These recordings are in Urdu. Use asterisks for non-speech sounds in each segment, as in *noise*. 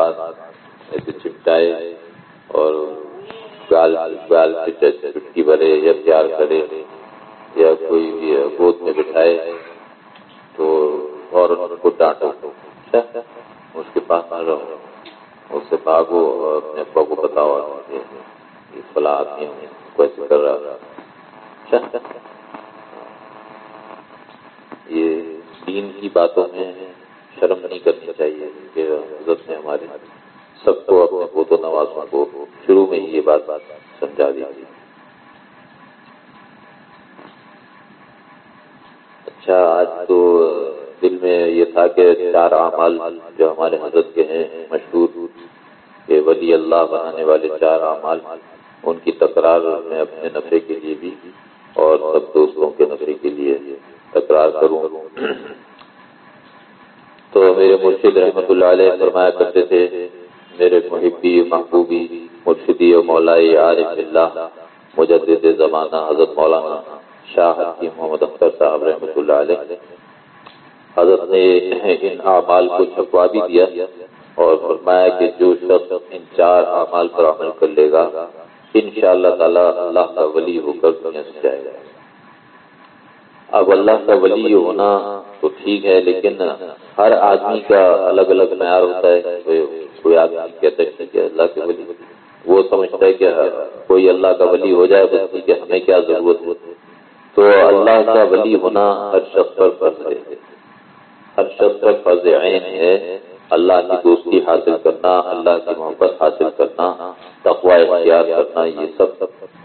پاس ایسے چپٹائے اور گال گال چٹکی بھرے یا پیار کرے یا کوئی بھی گود میں بٹھائے تو اور ان کو ڈانٹو۔ اچھا؟ اس کے پاس نہ رہو اس سے بھاگو اور اپنے ابا کو بتاؤ فلاں آدمی کیسے کر رہا تھا۔ اچھا؟ یہ دین کی باتوں میں شرم نہیں کرنی چاہیے، کہ حضرت نے ہمارے سب کو اپنے بوتو نوازوں کو شروع میں ہی یہ بات بات سمجھا دی اچھا آج تو دل میں یہ تھا کہ چار اعمال جو ہمارے حضرت کے ہیں، مشہور کہ ولی اللہ بنانے والے چار اعمال، ان کی تکرار میں اپنے نفے کے لیے بھی اور سب دوستوں کے نفے کے لیے تکرار کروں۔ تو میرے مرشد رحمت اللہ علیہ فرمایا کرتے تھے، میرے محبی، محبوبی، مرشدی و مولائی عارف اللہ مجدد زمانہ حضرت مولانا شاہ کی محمد اختر صاحب رحمۃ اللہ علیہ۔ حضرت نے ان اعمال کو چھپوا بھی دیا اور فرمایا کہ جو شخص ان چار اعمال پر عمل کر لے گا ان شاء اللہ تعالیٰ اللہ کا ولی ہو کر دنیا سے جائے گا۔ اب اللہ کا ولی ہونا تو ٹھیک ہے، لیکن ہر آدمی کا الگ الگ معیار ہوتا ہے۔ کوئی آدمی کہتا ہے ٹھیک ہے اللہ کے ولی، وہ سمجھتا ہے کہ کوئی اللہ کا ولی ہو جائے بس ٹھیک ہے، ہمیں کیا ضرورت ہے؟ تو اللہ کا ولی ہونا ہر شخص پر فرض ہے۔ ہر شخص پر فرض عین ہے۔ اللہ کی دوستی حاصل کرنا، اللہ کی محبت حاصل کرنا تقوا اختیار کرنا، یہ سب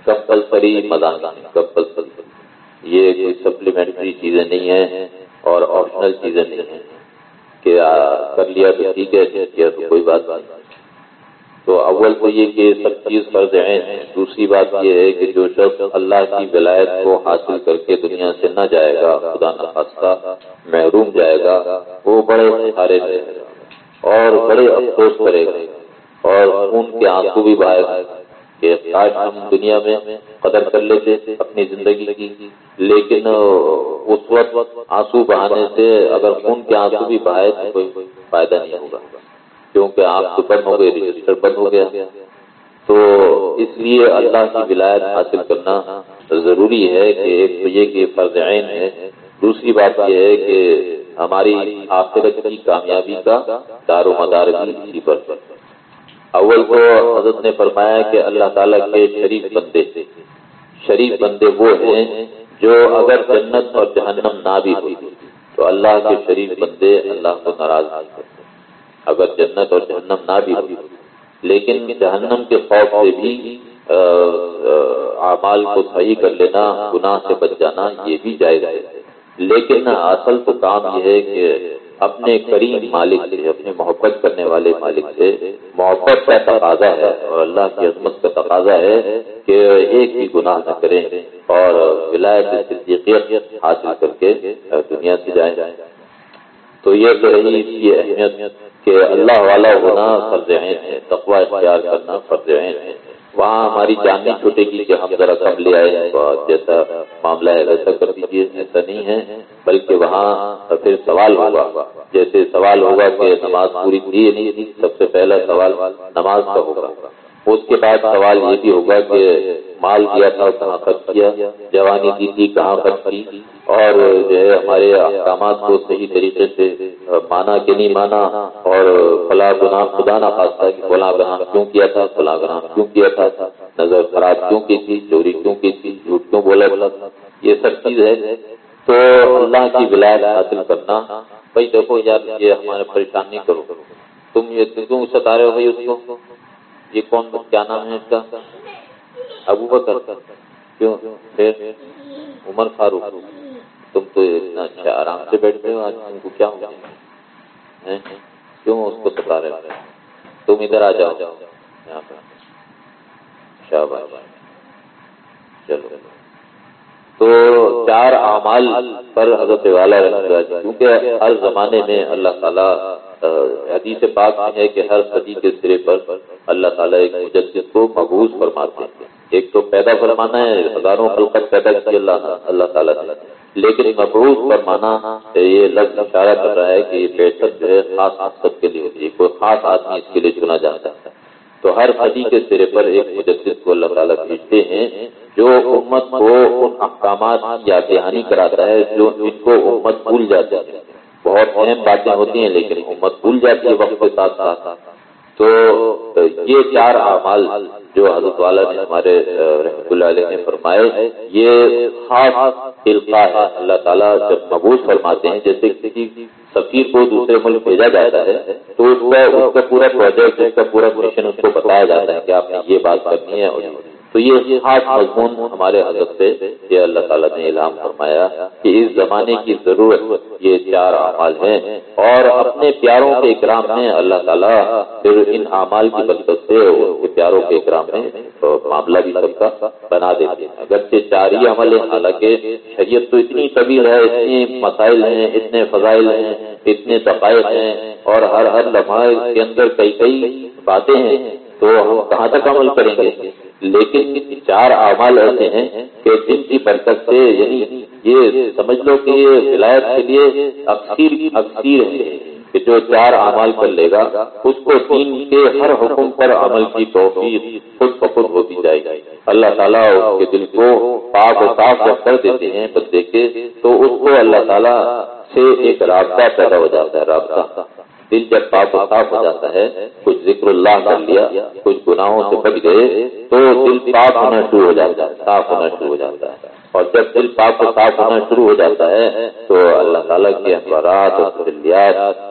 کمپلسری مدان کمپلسری، یہ کوئی سپلیمنٹری چیزیں نہیں ہیں۔ اور آپشنل چیزیں نہیں ہیں کہ کر لیا تو ٹھیک ہے کیا تو کوئی بات نہیں۔ تو اول تو یہ کہ سب چیز فرض عین ہے دوسری بات یہ ہے کہ جو شخص اللہ کی ولایت کو حاصل کر کے دنیا سے نہ جائے گا، خدا نخواستہ محروم جائے گا، وہ بڑے سارے اور بڑے افسوس کرے گا اور خون کے آنسو بھی بہائے گا۔ کہ آج ہم دنیا میں قدر کر لیتے، اپنی زندگی کی۔ لیکن، اس وقت آنسو بہانے سے اگر خون کے آنسو بھی بہائے تو کوئی فائدہ نہیں ہوگا۔ کیونکہ آپ تو بند ہو گئے، رجسٹر بند ہو گیا۔ تو اس لیے اللہ کی ولایت حاصل کرنا ضروری ہے کہ ایک تو یہ کہ فرض عین ہے۔ دوسری بات یہ ہے کہ ہماری آخرت کی کامیابی کا دار و مدار بھی اسی پر۔ اول کو حضرت نے فرمایا کہ اللہ تعالیٰ کے شریف بندے شریف بندے وہ ہیں جو اگر جنت اور جہنم نہ بھی ہوئی تو اللہ کے شریف بندے اللہ کو ناراض نہیں کرتے۔ اگر جنت اور جہنم نہ بھی ہوئی لیکن جہنم کے خوف سے بھی اعمال کو صحیح کر لینا، گناہ سے بچ جانا یہ بھی جائز ہے۔ لیکن اصل تو کام یہ ہے کہ اپنے کریم مالک سے، اپنے محبت کرنے والے مالک سے محبت کا تقاضا ہے اور اللہ کی عظمت کا تقاضا ہے کہ ایک بھی گناہ نہ کریں اور ولایت صدیقیت حاصل کر کے دنیا سے جائیں۔ تو یہ تو رہی اس کی اہمیت کہ اللہ والا ہونا فرض عین ہے تقوا اختیار کرنا فرض عین ہے۔ وہاں ہماری جان نہیں چھوٹے گی کہ ہم ذرا کم لے آئے جیسا معاملہ ہے۔ ویسا کر دیجیے ایسا نہیں ہے۔ بلکہ وہاں پھر سوال ہوگا۔ جیسے سوال ہوگا کہ نماز پوری ہوئی نہیں تھی، سب سے پہلا سوال نماز کا ہوگا۔ اس کے بعد سوال یہ بھی ہوگا کہ مال دیا تھا کہاں خرچ کیا، جوانی کی تھی، کہاں خرچ کی؟ اور جو ہے ہمارے احکامات کو صحیح طریقے سے مانا کہ نہیں مانا، اور فلاں گناہ خدا نہ خاصہ کہ فلاں گناہ کیوں کیا تھا، فلاں گناہ کیوں کیا تھا؟ نظر خراب کیوں کی تھی؟ چوری کیوں کی تھی؟ جھوٹ کیوں بولا بولا یہ سب چیز ہے۔ تو اللہ کی ولایت حاصل کرنا، بھائی دیکھو یار، یہ ہمارے پریشان نہیں کرو۔ تم یہ کیوں ستا رہے ہو بھائی اس کو؟ یہ کون کیا نام ہے اس کا؟ ابو بکر۔ کیوں؟ پھر عمر فاروق۔ تم تو اتنا اچھا آرام سے بیٹھتے ہو، آج تم کو کیا ہو کیوں اس کو ستا رہے تم ادھر آ جاؤ۔ یہاں پر۔ شاہ چلو۔ تو چار اعمال پر حضرت والا کیونکہ ہر زمانے میں اللہ تعالیٰ حدیث پاک میں ہے کہ ہر صدی کے سرے پر اللہ تعالیٰ ایک مجدد کو مقبوض فرماتے ہیں۔ ایک تو پیدا فرمانا ہے، ہزاروں خلقت پیدا کی اللہ اللہ تعالیٰ نے۔ لیکن مقروض فرمانا یہ لفظ اشارہ کر رہا ہے کہ یہ بیٹھک جو ہے، خاص مقصد کے لیے ہوتی ہے کوئی خاص آدمی اس کے لیے چنا جاتا ہے۔ تو ہر صدی کے سرے پر ایک مجدد کو اللہ تعالیٰ بھیجتے ہیں، جو امت کو ان احکامات یا دہانی کراتا ہے، جو ان کو امت بھول جاتی ہے۔ بہت اہم باتیں ہوتی ہیں، لیکن امت بھول جاتی ہے وقت کے ساتھ ساتھ۔ تو یہ چار اعمال جو حضرت والا نے ہمارے رحمۃ اللہ علیہ نے فرمائے، یہ خاص ہے۔ اللہ تعالیٰ جب مبوض فرماتے ہیں، جیسے کسی سفیر کو دوسرے ملک بھیجا جاتا ہے، تو اس کا اس کا پورا پروجیکٹ اس کا پورا مشن اس کو بتایا جاتا ہے کہ آپ نے یہ بات کرنی ہے تو یہ خاص مضمون ہمارے حضرت سے یہ اللہ تعالیٰ نے اعلان فرمایا کہ اس زمانے کی ضرورت یہ چار اعمال ہیں اور اپنے پیاروں کے اکرام میں اللہ تعالیٰ پھر ان اعمال کی بدت سے ان کے پیاروں کے اکرام میں معاملہ بھی سب کا بنا دیتے ہیں۔ اگرچہ چار ہی عمل ہیں، حالانکہ شریعت تو اتنی طویل ہے اتنی مسائل ہیں، اتنے فضائل ہیں، اتنے دقائق ہیں اور ہر ہر لمحہ کے اندر کئی کئی باتیں ہیں۔ تو ہم کہاں تک عمل کریں گے؟ لیکن چار اعمال ایسے ہیں کہ جن کی برکت سے یعنی یہ سمجھ لو کہ یہ ولایت کے لیے اکثیر اکثیر ہے کہ جو چار اعمال کر لے گا، اس کو دین کے ہر حکم پر عمل کی توفیق خود بخود ہوتی جائے گی۔ اللہ تعالیٰ اس کے دل کو پاک و صاف جب کر دیتے ہیں بندے کے، تو اس کو اللہ تعالیٰ سے ایک رابطہ پیدا ہو جاتا ہے، رابطہ۔ دل جب پاک و صاف ہو جاتا ہے، کچھ ذکر اللہ کر لیا، کچھ گناہوں سے بچ گئے، تو دل پاک ہونا شروع ہو جاتا ہے، صاف ہونا شروع ہو جاتا ہے۔ اور جب دل پاک و صاف ہونا شروع ہو جاتا ہے، تو اللہ تعالیٰ کے اخبارات اور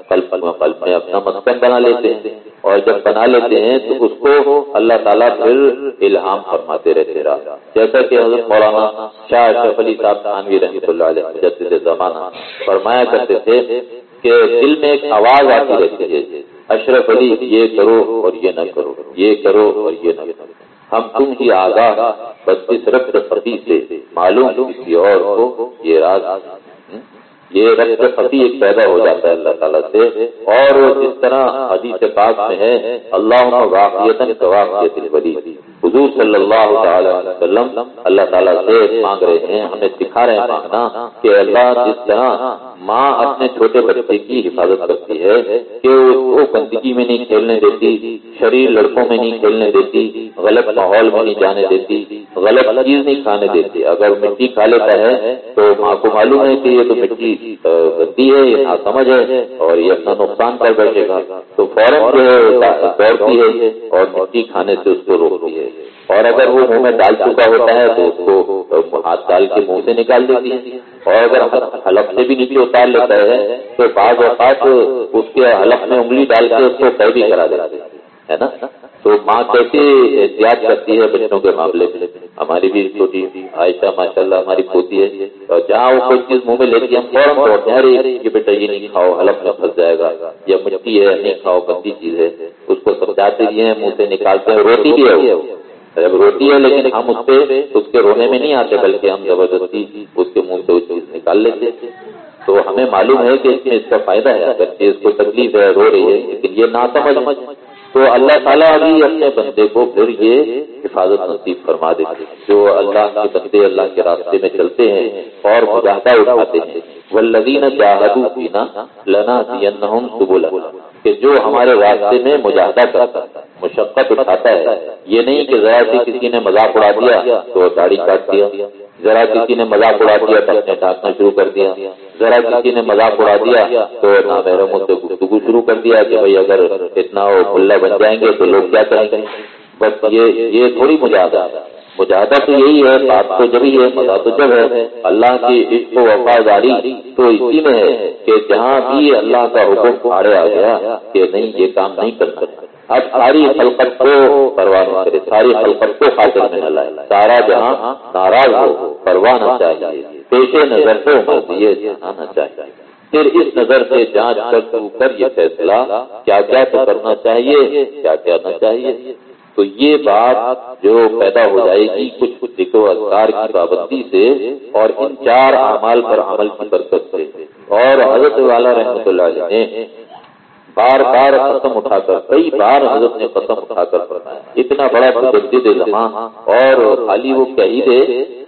قلب میں اپنا مسکن بنا لیتے ہیں۔ اور جب بنا لیتے ہیں، تو اس کو اللہ تعالیٰ پھر الہام فرماتے رہتے رہا۔ جیسا کہ حضرت مولانا شاہ اشرف علی صاحب خانوی رحمۃ اللہ علیہ زمانہ فرمایا کرتے تھے کہ دل میں ایک آواز آتی رہتی ہے، اشرف علی، یہ کرو اور یہ نہ کرو، یہ کرو اور یہ نہ کرو۔ ہم تم کی آگاہ بس اس رقط فتی سے معلوم کسی اور کو یہ راز یہ رقط فتی ایک پیدا ہو جاتا ہے اللہ تعالیٰ سے۔ اور جس طرح حدیث پاک میں ہے اللہ واقعیت واقعیت حضور صلی اللہ تعالی وسلم اللہ تعالیٰ سے مانگ رہے ہیں، ہمیں سکھا رہے ہیں مانگنا کہ اللہ جس طرح ماں اپنے چھوٹے بچے کی حفاظت کرتی ہے، کہ وہ گندگی میں نہیں کھیلنے دیتی، شریر لڑکوں میں نہیں کھیلنے دیتی، غلط ماحول میں نہیں جانے دیتی، غلط چیز نہیں کھانے دیتی۔ اگر مٹی کھا لیتا ہے تو ماں کو معلوم ہے کہ یہ تو مٹی گندی ہے، یہ نہ سمجھ ہے اور یہ اپنا نقصان کر بیٹھے گا۔ تو فوراً دوڑتی ہے اور مٹی کھانے سے اس کو روکتی ہے۔ اور اگر وہ منہ میں ڈال چکا ہوتا ہے تو اس کو ہاتھ ڈال کے منہ سے نکال دیتی ہے اور اگر حلف سے بھی نیچے اتار لیتا ہے تو بعض اوقات اس کے حلف میں انگلی ڈال کے اس کو طے بھی کرا دیتا ہے نا؟ تو ماں کیسے احتیاط کرتی ہے بچوں کے معاملے میں؟ ہماری بھی چھوٹی عائشہ ماشاء اللہ ہماری پوتی ہے۔ اور جہاں وہ کوئی چیز منہ میں لیتی ہے ہم فوراً توڑتے ہیں بیٹا یہ نہیں کھاؤ حلف میں پھنس جائے گا یا مٹی ہے، نہیں کھاؤ، گندی چیز ہے۔ اس کو سمجھاتے بھی ہیں، منہ سے نکالتے ہیں روٹی بھی ہے جب روتی ہے لیکن ہم اس پہ اس کے رونے میں نہیں آتے بلکہ ہم زبردستی اس کے منہ سے وہ چیز نکال لیتے تو ہمیں معلوم ہے کہ اس میں اس کا فائدہ ہے۔ اگر اس کو تکلیف ہے، رو رہی ہے، لیکن یہ نہ سمجھ تو اللہ تعالیٰ ابھی اپنے بندے کو پھر یہ حفاظت نصیب فرما دے۔ جو اللہ کے بندے اللہ کے راستے میں چلتے ہیں اور مجاہدہ اٹھاتے ہیں۔ وہ لدین پینا لنا سبولا کہ جو ہمارے راستے میں مجاہدہ کرتا ہے۔ مشقت اٹھاتا ہے۔ یہ نہیں کہ ذرا سی کسی نے مذاق اڑا دیا تو داڑھی کاٹ دیا۔ ذرا کسی نے مذاق اڑا دیا تو اپنے ڈھانکنا شروع کر دیا۔ ذرا کسی نے مذاق اڑا دیا تو نہ سے گفتگو شروع کر دیا کہ بھائی اگر اتنا وہ کھلا بن جائیں گے تو لوگ کیا کریں گے؟ بس یہ یہ تھوڑی مجاہدہ مجاہدہ تو یہی ہے، بات تو جب ہی ہے مزہ تو جب ہے۔ اللہ کی عشق و وفاداری تو اسی میں ہے کہ جہاں بھی اللہ کا حکم آڑے آ گیا کہ نہیں، یہ کام نہیں کر سکتا۔ اب ساری خلقت کو پرواہ نہ کرے، ساری خلقت کو خاطر میں نہ لائے۔ سارا جہاں ناراض ہو، پرواہ نہ چاہیے۔ پیشے نظر کو مرضی آنا چاہیے۔ پھر اس نظر سے جانچ کر تو کر یہ فیصلہ، کیا کیا تو کرنا چاہیے، کیا کیا نہ چاہیے۔ تو یہ بات جو پیدا ہو جائے گی، کچھ کچھ ذکر اذکار کی پابندی سے اور ان چار اعمال پر عمل کی برکت سے۔ اور حضرت والا رحمۃ اللہ علیہ نے بار بار قسم اٹھا کر، کئی بار حضرت نے قسم اٹھا کر فرمایا، اتنا بڑا مجدد زمان، اور خالی وہ کہی دے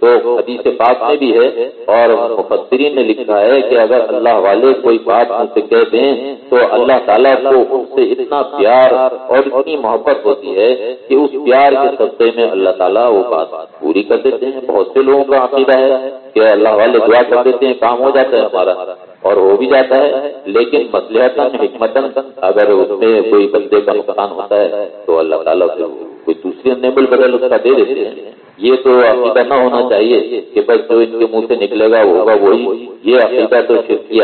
تو حدیث پاک میں بھی ہے، اور مفسرین نے لکھا ہے کہ اگر اللہ والے کوئی بات ان سے کہہ دیں تو اللہ تعالیٰ کو ان سے اتنا پیار اور اتنی محبت ہوتی ہے کہ اس پیار کے سبزے میں اللہ تعالیٰ وہ بات پوری کر دیتے ہیں۔ بہت سے لوگوں کا عقیدہ ہے کہ اللہ والے دعا کر دیتے ہیں، کام ہو جاتا ہے ہمارا۔ اور ہو بھی جاتا ہے، لیکن مسلحت حکمت اگر اس میں کوئی بندے کا نقصان ہوتا ہے، تو اللہ تعالیٰ کوئی دوسری نیبل بدل اس کا دے دیتے ہیں۔ یہ تو عقیدہ نہ ہونا چاہیے کہ بس جو ان کے منہ سے نکلے گا ہوگا وہی۔ یہ عقیدہ تو شرکیہ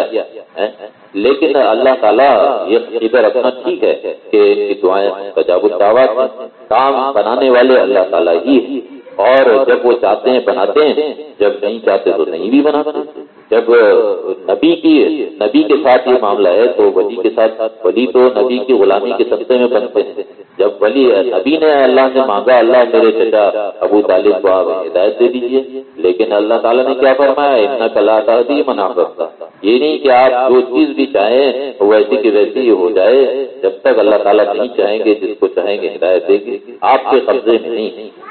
لیکن اللہ تعالیٰ یہ عقیدہ رکھنا ٹھیک ہے کہ ان کی دعائیں تجاب الدعوات کام بنانے والے اللہ تعالیٰ ہی اور جب وہ چاہتے ہیں بناتے ہیں، جب نہیں چاہتے تو نہیں بھی بناتے۔ جب نبی کی نبی کے ساتھ یہ معاملہ ہے تو ولی کے ساتھ ولی تو نبی کی غلامی کے سبتے میں بنتے ہیں۔ جب ولی نبی نے اللہ سے مانگا، اللہ میرے چچا ابو طالب کو آپ ہدایت دے دیجیے لیکن اللہ تعالیٰ نے کیا فرمایا؟ اتنا کلا تھی منع کرتا یہ نہیں کہ آپ جو چیز بھی چاہیں، ویسی کی ویسی ہی ہو جائے۔ جب تک اللہ تعالیٰ نہیں چاہیں گے، جس کو چاہیں گے ہدایت دے گی۔ آپ کے قبضے میں نہیں۔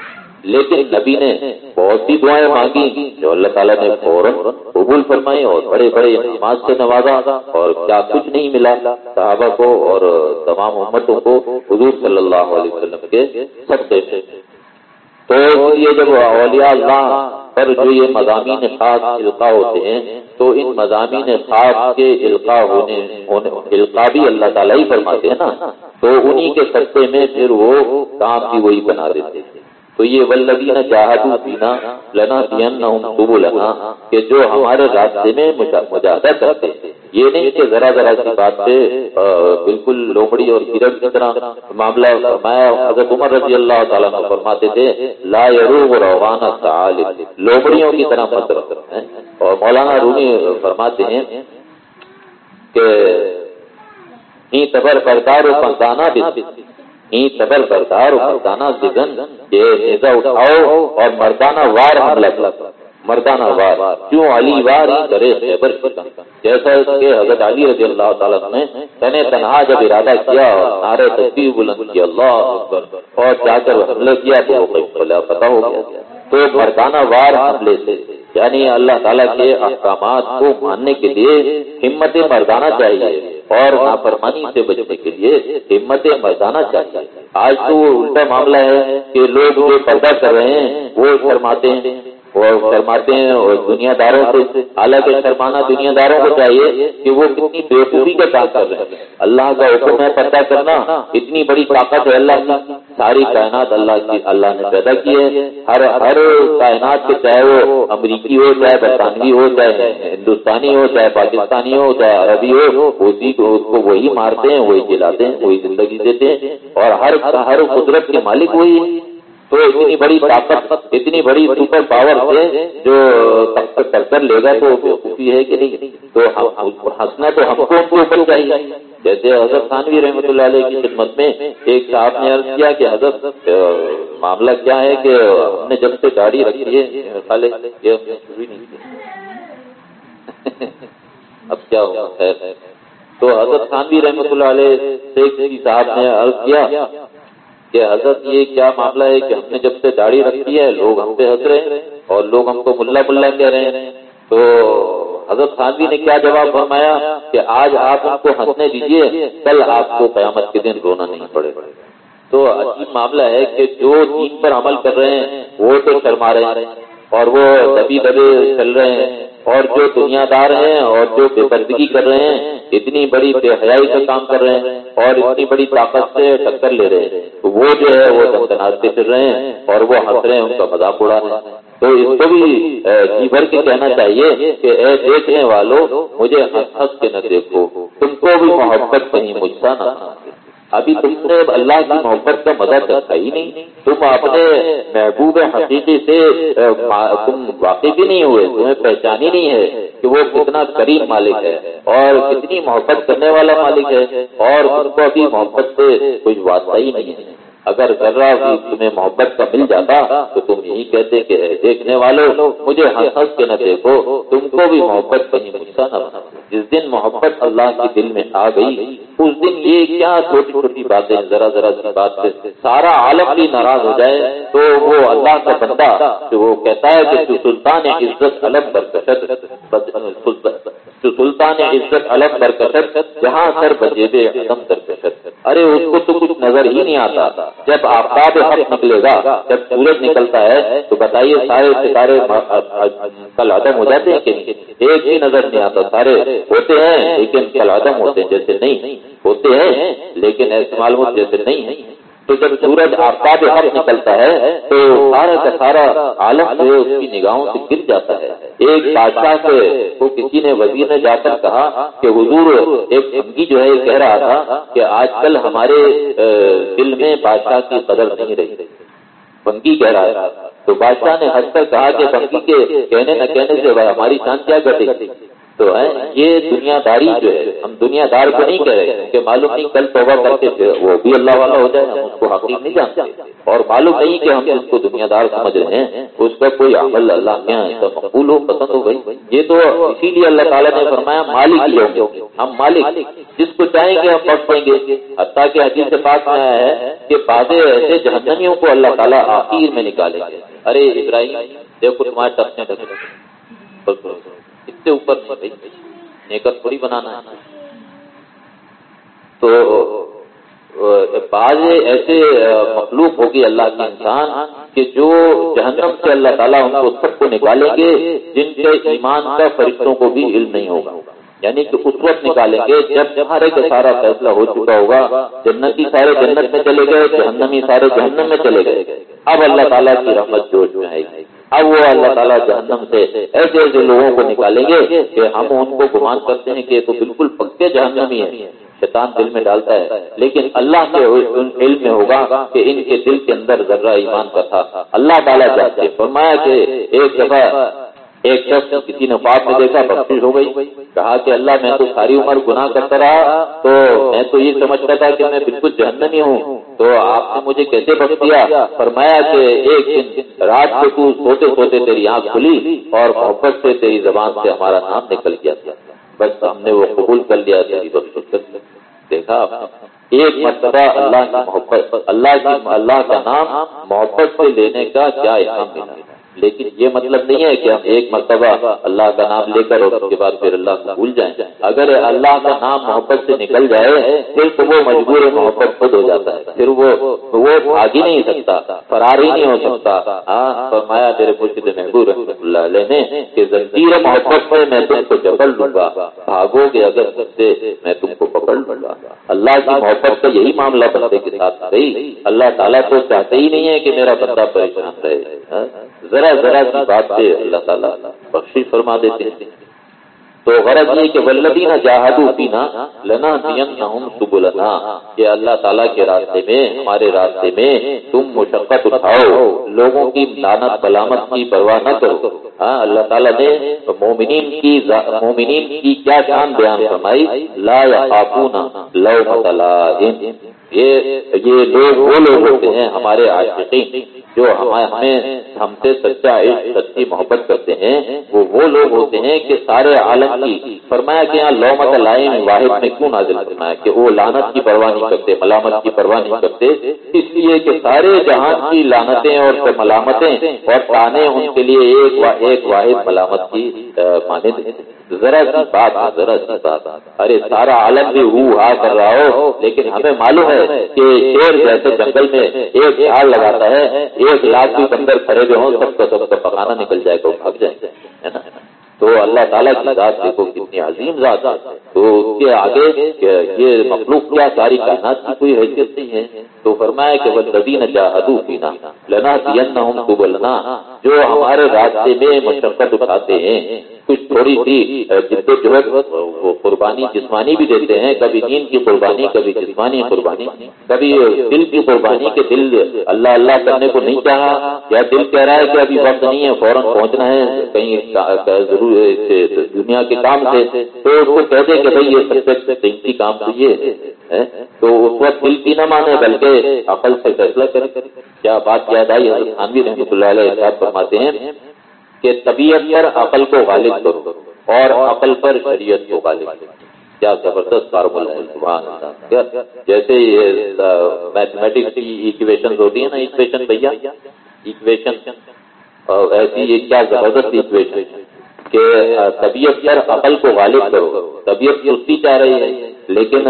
لیکن نبی نے بہت سی دعائیں مانگی جو اللہ تعالیٰ نے فوراً قبول فرمائی اور بڑے بڑے نماز سے نوازا اور کیا کچھ نہیں ملا صحابہ کو اور تمام امتوں کو حضور صلی اللہ علیہ وسلم کے سب سے تو یہ جب اولیاء اللہ پر جو یہ مضامین خاص القاع ہوتے ہیں، تو ان مضامین خاص کے القاع ہونے القاع بھی اللہ تعالیٰ ہی فرماتے ہیں نا۔ تو انہی کے سستے میں پھر وہ کام بھی وہی بنا دیتے ہیں۔ تو یہ ولدین جہادو پینا لنا دین لنا کہ جو ہمارے راستے میں مجاہدہ کرتے یہ نہیں کہ ذرا ذرا سی بات سے بالکل لومڑی اور کرن کی طرح معاملہ فرمایا حضرت عمر رضی اللہ تعالیٰ نے فرماتے تھے، لا یروغ روانہ تعالب لومڑیوں کی طرح مت اور مولانا رومی فرماتے ہیں کہ، ہی تبر کردار و پنسانہ بھی۔ ہی صبر بردار مردانہ زگن یہ اٹھاؤ اور مردانہ وار حملہ مردانہ وار۔ کیوں علی وار ہی کرے خیبر جیسا اس کے حضرت علی رضی اللہ تعالیٰ نے تنے تنہا جب ارادہ کیا اور نعرے تصویر بلند کیا، اللہ اکبر، اور جا کر حملہ کیا تو وہ پتہ ہو گیا۔ تو مردانہ وار حملے سے یعنی اللہ تعالیٰ کے احکامات کو ماننے کے لیے ہمت مردانہ چاہیے۔ اور نافرمانی سے بچنے کے لیے ہمت مردانہ چاہیے۔ آج تو وہ الٹا معاملہ ہے کہ لوگ جو پردہ کر رہے ہیں وہ شرماتے ہیں۔ اور شرماتے ہیں، اور دنیا داروں سے، حالانکہ شرمانا دنیا داروں کو چاہیے کہ وہ کتنی بےخوبی کا کام کر رہے ہیں۔ اللہ کا حکم ہے پردہ کرنا، اتنی بڑی طاقت ہے اللہ کی۔ ساری کائنات اللہ کی، اللہ نے پیدا کی ہے۔ ہر ہر کائنات کے چاہے وہ امریکی ہو، چاہے برطانوی ہو، چاہے ہندوستانی ہو، چاہے پاکستانی ہو، چاہے عربی ہو، اسی کو، اس کو وہی مارتے ہیں، وہی جلاتے ہیں، وہی زندگی دیتے ہیں۔ اور ہر ہر قدرت کے مالک وہی تو اتنی بڑی طاقت، اتنی بڑی سپر پاور سے جو ٹکر لے گا تو خوشی ہے کہ نہیں؟ تو ہنسنا تو ہم کو اوپر چاہیے۔ جیسے حضرت خانوی رحمۃ اللہ علیہ کی خدمت میں ایک صاحب نے عرض کیا کہ حضرت معاملہ کیا ہے کہ ہم نے جب سے گاڑی رکھی ہے اب کیا ہوا تو حضرت خانوی رحمۃ اللہ علیہ سے صاحب نے عرض کیا کہ حضرت یہ کیا معاملہ ہے کہ ہم نے جب سے داڑھی رکھی ہے، لوگ ہم پہ ہنس رہے ہیں اور لوگ ہم کو ملا ملا کہہ رہے ہیں۔ تو حضرت خانوی نے کیا جواب فرمایا کہ آج آپ ان کو ہنسنے دیجیے کل آپ کو قیامت کے دن رونا نہیں پڑے۔ تو عجیب معاملہ ہے کہ جو دین پر عمل کر رہے ہیں، وہ تو شرما رہے ہیں اور وہ دبی دبے چل رہے ہیں۔ اور جو دنیا دار ہیں اور جو بے پردگی کر رہے ہیں، اتنی بڑی بے حیائی کا کام کر رہے ہیں اور اتنی بڑی طاقت سے ٹکر لے رہے ہیں۔ وہ جو ہے، وہ دمکناتے پھر رہے ہیں اور وہ ہنس رہے ہیں، ان کا مذاق اڑا ہے تو اس کو بھی جی بھر کے کہنا چاہیے کہ اے دیکھنے والوں مجھے ہنس ہنس کے نہ دیکھو۔ تم کو بھی محبت کہیں مجھ سا نہ ابھی تم نے اللہ کی محبت کا مزہ چکھا ہی نہیں۔ تم اپنے محبوب حقیقی سے تم واقف ہی نہیں ہوئے، تمہیں پہچان ہی نہیں ہے کہ وہ کتنا کریم مالک ہے اور کتنی محبت کرنے والا مالک ہے اور ان کو ابھی محبت سے کوئی واسطہ ہی نہیں ہے۔ اگر ذرا بھی تمہیں محبت کا مل جاتا تو تم یہی کہتے کہ دیکھنے والوں مجھے ہنس ہنس کے نہ دیکھو، تم کو بھی محبت کہیں غصہ نہ بنا جس دن محبت اللہ کے دل میں آ گئی، اس دن یہ کیا چھوٹی چھوٹی باتیں ذرا ذرا سی بات سے سارا عالم بھی ناراض ہو جائے، تو وہ اللہ کا بندہ، جو وہ کہتا ہے کہ سلطان عزت علم برکشت جو سلطان عزت الگ برکشت جہاں سر بجے عدم درکشت ارے، اس کو تو کچھ نظر ہی نہیں آتا۔ جب آفتاب حق نکلے گا، جب سورج نکلتا ہے، تو بتائیے سارے ستارے کل عدم ہو جاتے ہیں کہ ایک ہی نظر نہیں آتا۔ سارے ہوتے ہیں، لیکن کل عدم ہوتے ہیں جیسے نہیں۔ ہوتے ہیں، لیکن ایسے معلومات جیسے نہیں۔ تو جب سورج آفتاب حق نکلتا ہے، تو سارا کا سارا عالم جو ہے اس کی نگاہوں سے گر جاتا ہے۔ ایک بادشاہ سے وہ کسی نے وزیر نے جا کر کہا کہ حضور، ایک سنگی جو ہے، یہ کہہ رہا تھا کہ آج کل ہمارے دل میں بادشاہ کی قدر نہیں رہی۔ بنگی کہہ رہا تھا تو بادشاہ نے ہنس کر کہا کہ بنگی کے کہنے نہ کہنے سے ہماری شان کیا گٹے تو یہ دنیا داری جو ہے، ہم دنیا دار کو نہیں کہہ رہے کہ معلوم نہیں کل توبہ کر کے وہ بھی اللہ والا ہو جائے، ہم اس کو حقیق نہیں جانتے۔ اور معلوم نہیں کہ ہم اس کو دنیا دار سمجھ رہے ہیں، اس کا کوئی عمل اللہ کے یہاں مقبول ہو، پسند ہو گئی یہ تو اسی لیے اللہ تعالیٰ نے فرمایا، مالک لوگ ہم مالک، جس کو چاہیں گے ہم پڑھ پائیں گے۔ حتیٰ کہ حدیث سے پاس میں آیا ہے کہ بادے ایسے جہنمیوں کو اللہ تعالیٰ آخر میں نکالے گے۔ ارے ابراہیم، دیکھو تمہارے ٹپنے سے اوپر نہیں بھائی نیکر تھوڑی بنانا ہے۔ تو، بعض ایسے مخلوق ہوگی اللہ کے انسان کہ جو جہنم سے اللہ تعالیٰ ان کو سب کو نکالیں گے، جن کے ایمان کا فرشتوں کو بھی علم نہیں ہوگا۔ یعنی کہ اس وقت نکالیں گے، جب سارے کا سارا فیصلہ ہو چکا ہوگا، جنتی سارے جنت میں چلے گئے، جہنمی سارے جہنم میں چلے گئے۔ اب اللہ تعالیٰ کی رحمت جوش میں آئے گی۔ اب وہ اللہ تعالیٰ جہنم سے ایسے ایسے لوگوں کو نکالیں گے کہ ہم ان کو گمان کرتے ہیں کہ تو بالکل پکے جہنمی ہیں۔ شیطان دل میں ڈالتا ہے۔ لیکن اللہ کے علم میں ہوگا کہ ان کے دل کے اندر ذرہ ایمان کا تھا۔ اللہ تعالیٰ چاہتے فرمایا کہ ایک دفعہ ایک شخص کسی نے پاپ میں دیکھا بخش ہو گئی، کہا کہ اللہ، میں تو ساری عمر گناہ کرتا رہا، تو میں تو یہ سمجھتا تھا کہ میں بالکل جہنمی ہوں۔ تو آپ نے مجھے کیسے بخش دیا؟ فرمایا کہ ایک دن رات کو تو سوتے سوتے تیری آنکھ کھلی اور محبت سے تیری زبان سے ہمارا نام نکل گیا تھا۔ بس ہم نے وہ قبول کر لیا، تیری بخش دیکھا ایک مرتبہ اللہ کی محبت، اللہ کی، اللہ کا نام محبت سے لینے کا کیا انعام ملا؟ لیکن یہ مطلب نہیں ہے کہ ہم ایک مرتبہ اللہ کا نام لے کر اور اس کے بعد پھر اللہ کو بھول جائیں۔ اگر اللہ کا نام محبت سے نکل جائے، پھر تو وہ مجبور محبت خود ہو جاتا ہے۔ پھر وہ وہ بھاگ ہی نہیں سکتا، فرار ہی نہیں ہو سکتا۔ ہاں فرمایا تیرے مرشد محبوب رحمۃ اللہ علیہ نے کہ زنجیر محبت میں میں تم کو جبل لوں گا۔ بھاگو گے اگر سب سے، میں تم کو پکڑ لوں گا۔ اللہ کی محبت کا یہی معاملہ بندے کے ساتھ رہی۔ اللہ تعالیٰ تو چاہتے ہی نہیں ہے کہ میرا بندہ پریشان رہے۔ ہاں؟ ذرا ذرا کی بات سے اللہ تعالیٰ بخشی فرما دیتے ہیں۔ تو غرض یہ کہ ولدین جہادو پینا لنا دین سبلنا۔ کہ اللہ تعالیٰ کے راستے میں، ہمارے راستے میں تم مشقت اٹھاؤ، لوگوں کی لانت بلامت کی پرواہ نہ کرو۔ ہاں اللہ تعالیٰ نے مومنین کی مومنین کی کیا شان بیان فرمائی؟ لا یا لو مطلع یہ لوگ وہ لوگ ہوتے ہیں ہمارے عاشقین جو ہمیں ہم سے سچا عشق، سچی محبت کرتے ہیں۔ وہ وہ لوگ ہوتے ہیں کہ سارے عالم کی فرمایا کہ یہاں لومت لائن واحد میں کیوں نازل فرمایا کہ وہ لانت کی پرواہ نہیں کرتے، ملامت کی پرواہ نہیں کرتے۔ اس لیے کہ سارے جہاں کی لانتیں اور ملامتیں اور تانے ان کے لیے ایک واحد ملامت کی مانے ذرا سی بات، ذرا سی بات۔ ارے، سارا عالم بھی ہو ہا کر رہا ہو، لیکن ہمیں معلوم ہے کہ شیر جیسے جنگل میں ایک آگ لگاتا ہے، ایک لاکھ بھی بندر کھڑے جو ہوں، سب کا سب کا پکانا نکل جائے گا بھگ جائیں گے ہے نا؟ تو اللہ تعالیٰ کی ذات دیکھو، کتنی عظیم ذات تو اس کے آگے یہ مخلوق کیا، ساری کائنات کی کوئی حیثیت نہیں ہے۔ تو فرمایا کہ وہ ندین جاہدو پینا لنا دین نہ جو ہمارے راستے میں مشقت اٹھاتے ہیں کچھ تھوڑی سی جد و جہد وہ قربانی، جسمانی بھی دیتے ہیں، کبھی نیند کی قربانی، کبھی جسمانی قربانی۔ کبھی دل کی قربانی کے دل اللہ اللہ کرنے کو نہیں چاہا۔ یا دل کہہ رہا ہے کہ ابھی وقت نہیں ہے، فوراً پہنچنا ہے، کہیں ضرور دنیا کے کام سے۔ تو اس کو کہہ دے کہ بھائی، یہ سب سے قیمتی کام تو یہ تو اس وقت دل کی نہ مانے، بلکہ عقل سے فیصلہ کرے۔ کیا بات یاد آئی؟ حضرت رحمۃ اللہ علیہ فرماتے ہیں کہ طبیعت پر عقل کو غالب کرو اور عقل پر شریعت کو غالب کرو۔ کیا زبردست فارمولا ہے۔ سبحان جیسے یہ میتھمیٹکس کی ایکویشن ہوتی ہے نا ایکویشن بھیا۔ ایکویشن ایسی یہ کیا زبردست ایکویشن کہ طبیعت پر عقل کو غالب کرو۔ طبیعت سستی چاہ رہی ہے، لیکن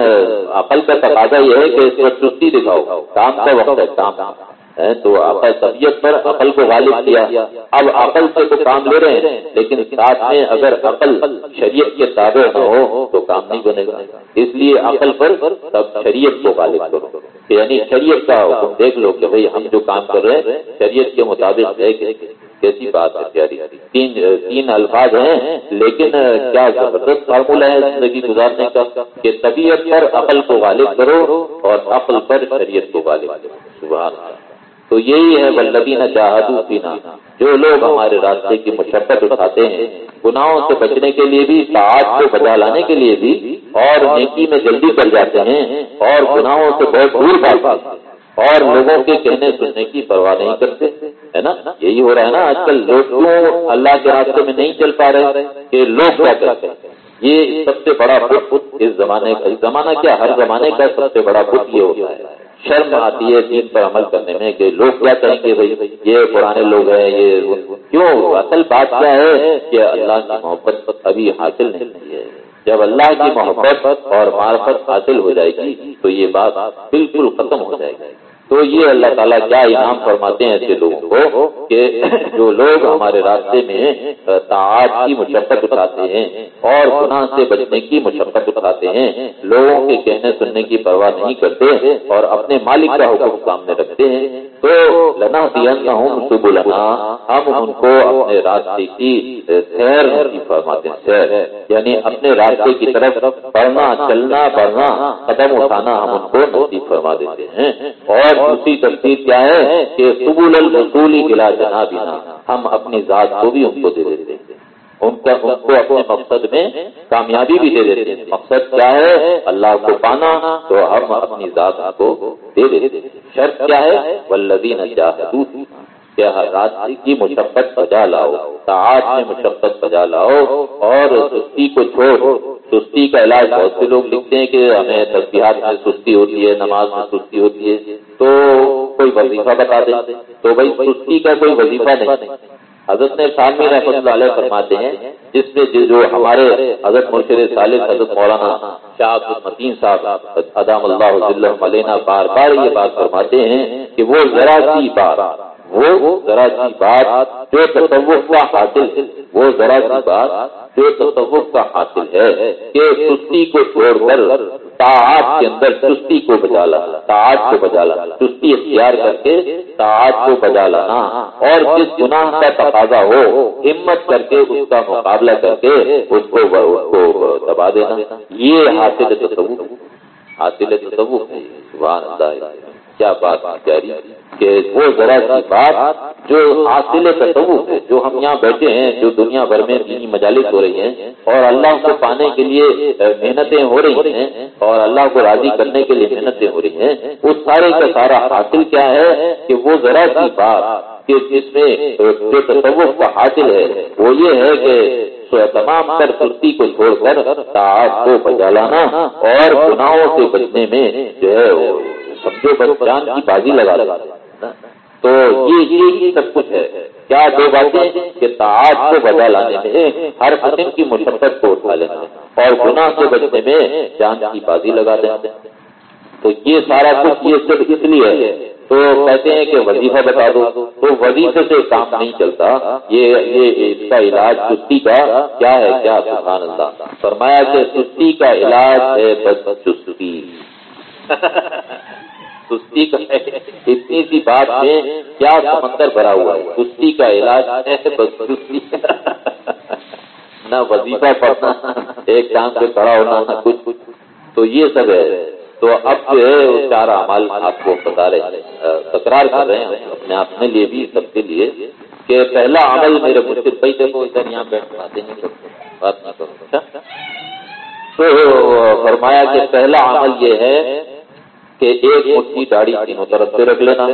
عقل کا تقاضا یہ ہے کہ اس پر سستی دکھاؤ۔ کام کا وقت ہے، کام۔ تو عقل طبیعت پر عقل کو غالب کیا۔ اب عقل سے تو کام لے رہے ہیں، لیکن ساتھ میں اگر عقل شریعت کے تابع نہ ہو، تو کام نہیں بنے گا۔ اس لیے عقل پر تب شریعت کو غالب کرو۔ یعنی شریعت کا حکم دیکھ لو کہ بھائی ہم جو کام کر رہے ہیں، شریعت کے مطابق ہے کہ کیسی بات ہے، پیاری۔ تین تین الفاظ ہیں، لیکن کیا زبردست فارمولہ ہے زندگی گزارنے کا؟ کہ طبیعت پر عقل کو غالب کرو اور عقل پر شریعت کو غالب کرو۔ سبحان اللہ۔ تو یہی ہے ولبین جہادو پینا جو لوگ ہمارے راستے کی مشقت اٹھاتے ہیں، گناہوں سے بچنے کے لیے بھی ساتھ کو بجا لانے کے لیے بھی، اور نیکی میں جلدی کر جاتے ہیں، اور گناہوں سے بہت دور بھاگتے ہیں۔ اور لوگوں کے کہنے سننے کی پرواہ نہیں کرتے، ہے نا؟ یہی ہو رہا ہے نا آج کل، لوگ کیوں اللہ کے راستے میں نہیں چل پا رہے؟ کہ لوگ کیا کرتے ہیں یہ سب سے بڑا بت اس زمانے کا زمانہ کیا، ہر زمانے کا سب سے بڑا بت یہ ہوتا ہے۔ شرم آتی ہے دین پر عمل کرنے میں کہ لوگ کیا کہیں گے بھائی؟ یہ پرانے لوگ ہیں، یہ کیوں؟ اصل بات کیا ہے کہ اللہ کی محبت ابھی حاصل نہیں ہوئی ہے۔ جب اللہ کی محبت اور معرفت حاصل ہو جائے گی تو یہ بات بالکل ختم ہو جائے گی۔ تو یہ اللہ تعالیٰ کیا انعام فرماتے ہیں ایسے لوگوں کو کہ *coughs* جو لوگ ہمارے راستے میں تعاج کی مشقت اٹھاتے ہیں اور گناہ سے بچنے کی مشقت اٹھاتے ہیں لوگوں کے کہنے سننے کی پرواہ نہیں کرتے اور اپنے مالک کا حکم سامنے رکھتے ہیں۔ تو لنا دیا ہوں سب لنا ہم ان کو اپنے راستے کی سیر فرماتے ہیں، سیر یعنی اپنے راستے کی طرف پڑھنا چلنا، بڑھنا، قدم اٹھانا ہم ان کو نصیب فرما دیتے ہیں۔ اور دوسری ترتیب کیا ہے کہ سبول الرسولی گلا جنا بنا ہم اپنی ذات کو بھی ان کو دے دیتے ہیں۔ ان کو اپنے مقصد میں کامیابی بھی دے دیتے ہیں۔ مقصد کیا ہے؟ اللہ کو پانا تو ہم اپنی ذات کو دے دیتے ہیں۔ شرط کیا ہے؟ ولدین کیا رات کی مشقت بجا لاؤ؟ میں مشقت بجا لاؤ؟ اور سستی کو چھوڑ. سستی کا علاج بہت سے لوگ لکھتے ہیں کہ ہمیں تصویرات میں سستی ہوتی ہے، نماز میں سستی ہوتی ہے۔ تو کوئی وظیفہ بتا دیں۔ تو بھائی، سستی کا کوئی وظیفہ نہیں۔ حضرت نے سالمی رحمۃ اللہ علیہ فرماتے ہیں، جس میں جو ہمارے حضرت مرشد صالح، حضرت مولانا شاہ متین صاحب ادام اللہ علیہ بار بار یہ بات فرماتے ہیں کہ وہ ذرا سی بات، وہ ذرا سی بات جو تصوف کا حاصل، وہ ذرا سی بات جو تصوف کا حاصل ہے کہ سستی کو چھوڑ کر تاج کے اندر چستی کو بجا لانا تاج کو بجا لانا چستی اختیار کر کے تاج کو بجا لانا ہاں، اور جس گناہ کا تقاضا ہو، ہمت کر کے اس کا مقابلہ کر کے اس کو دبا دینا، یہ حاصل تصوف حاصل تصوف ہے کیا بات جاری کہ وہ ذرا سی بات جو حاصل تصوف ہے، جو ہم یہاں بیٹھے ہیں، جو دنیا بھر میں دینی مجالس ہو رہی ہیں، اور اللہ کو پانے کے لیے محنتیں ہو رہی ہیں، اور اللہ کو راضی کرنے کے لیے محنتیں ہو رہی ہیں اس سارے کا سارا حاصل کیا ہے کہ وہ ذرا سی بات کہ جس میں جو تصوف کا حاصل ہے، وہ یہ ہے کہ تمام تر سستی کو چھوڑ کر تعاق کو بجا لانا اور گناہوں سے بچنے میں جو ہے سمجھو جان کی بازی لگا لگا تو یہ یہ سب کچھ ہے۔ کیا دو باتیں کہ تعاج کو بجا لانے میں ہر قسم کی مشقت کو اٹھا لینا اور گناہ سے بچنے میں جان کی بازی لگا دینا۔ تو یہ سارا کچھ یہ سب اس لیے ہے۔ تو کہتے ہیں کہ وظیفہ بتا دو۔ تو وظیفے سے کام نہیں چلتا۔ یہ یہ اس کا علاج سستی کا کیا ہے؟ کیا؟ سبحان اللہ۔ فرمایا کہ سستی کا علاج ہے بس چستی *laughs* سستی کا اتنی سی بات میں کیا سمندر بھرا ہوا ہے؟ سستی کا علاج ہے بس سستی نہ وظیفہ پڑھنا، ایک کام پہ کھڑا ہونا، نہ کچھ۔ کچھ تو یہ سب ہے۔ تو اب جو ہے، وہ چار اعمال آپ کو بتا رہے ہیں۔ تکرار کر رہے ہیں اپنے آپ میں لیے بھی، سب کے لیے کہ پہلا عمل میرے مرشد بھائی دیکھو، ادھر یہاں بیٹھ پاتے ہیں بات نہ کروں اچھا؟ تو فرمایا کہ پہلا عمل یہ ہے کہ ایک مٹھی داڑھی تینوں طرف سے رکھ لینا،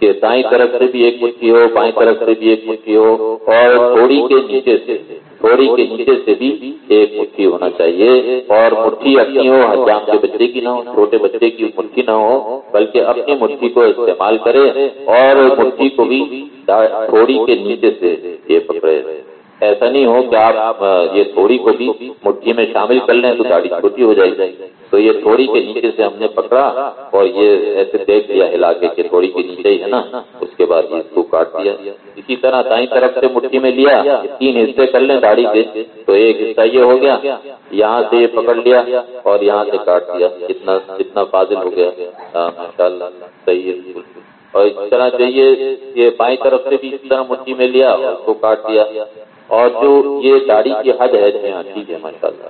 کہ دائیں طرف سے بھی ایک مٹھی ہو، بائیں طرف سے بھی ایک مٹھی ہو، اور تھوڑی کے نیچے سے تھوڑی کے نیچے سے بھی ایک مٹھی ہونا چاہیے۔ اور مٹھی اپنی ہو حجام کے بچے کی نہ ہو، چھوٹے بچے کی مٹھی نہ ہو، بلکہ اپنی مٹھی کو استعمال کرے، اور مٹھی کو بھی تھوڑی کے نیچے سے یہ پکڑے۔ ایسا نہیں ہو کہ آپ یہ تھوڑی کو بھی مٹھی میں شامل کر لیں تو گاڑی چھوٹی ہو جائے گی۔ تو یہ تھوڑی کے نیچے سے ہم نے پکڑا اور یہ ایسے دیکھ لیا ہلا کے تھوڑی کے نیچے ہی، ہے نا؟ اس کے بعد یہ اس کو کاٹ دیا۔ اسی طرح دائیں طرف سے مٹھی میں لیا تین حصے کر لیں داڑھی کے۔ تو ایک حصہ یہ ہو گیا، یہاں سے یہ پکڑ لیا اور یہاں سے کاٹ دیا۔ اتنا اتنا فاضل ہو گیا۔ ماشاء اللہ صحیح ہے اور اس طرح چاہیے یہ بائیں طرف سے بھی اس طرح مٹھی میں لیا اور اس کو کاٹ دیا۔ اور جو یہ داڑھی کی حد ہے ہاں ٹھیک ہے ماشاء اللہ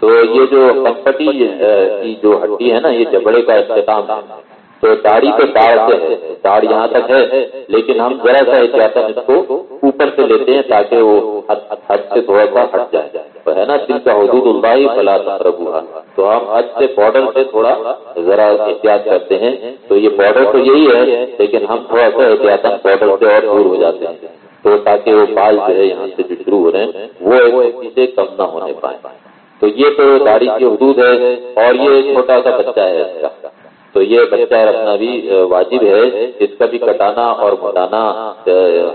تو یہ جو کمپٹی کی جو ہڈی ہے نا، یہ جبڑے کا اختتام ہے۔ تو داڑھی تو داڑھ سے ہے، داڑھ یہاں تک ہے، لیکن ہم ذرا سا احتیاط اس کو اوپر سے لیتے ہیں تاکہ وہ حد سے تھوڑا سا ہٹ جائے۔ تو ہے نا، دل کا حدود اللہ فلا ربوا تو ہم حد سے بارڈر سے تھوڑا ذرا احتیاط کرتے ہیں۔ تو یہ بارڈر تو یہی ہے، لیکن ہم تھوڑا سا احتیاط بارڈر سے اور دور ہو جاتے ہیں۔ تو تاکہ وہ بال جو ہے یہاں سے جو شروع ہو رہے ہیں، وہ ایک سے کم نہ ہونے پائے تو یہ تو داڑھی کی حدود ہے اور یہ چھوٹا سا بچہ ہے تو یہ بچہ رکھنا بھی واجب ہے، اس کا بھی کٹانا اور مٹانا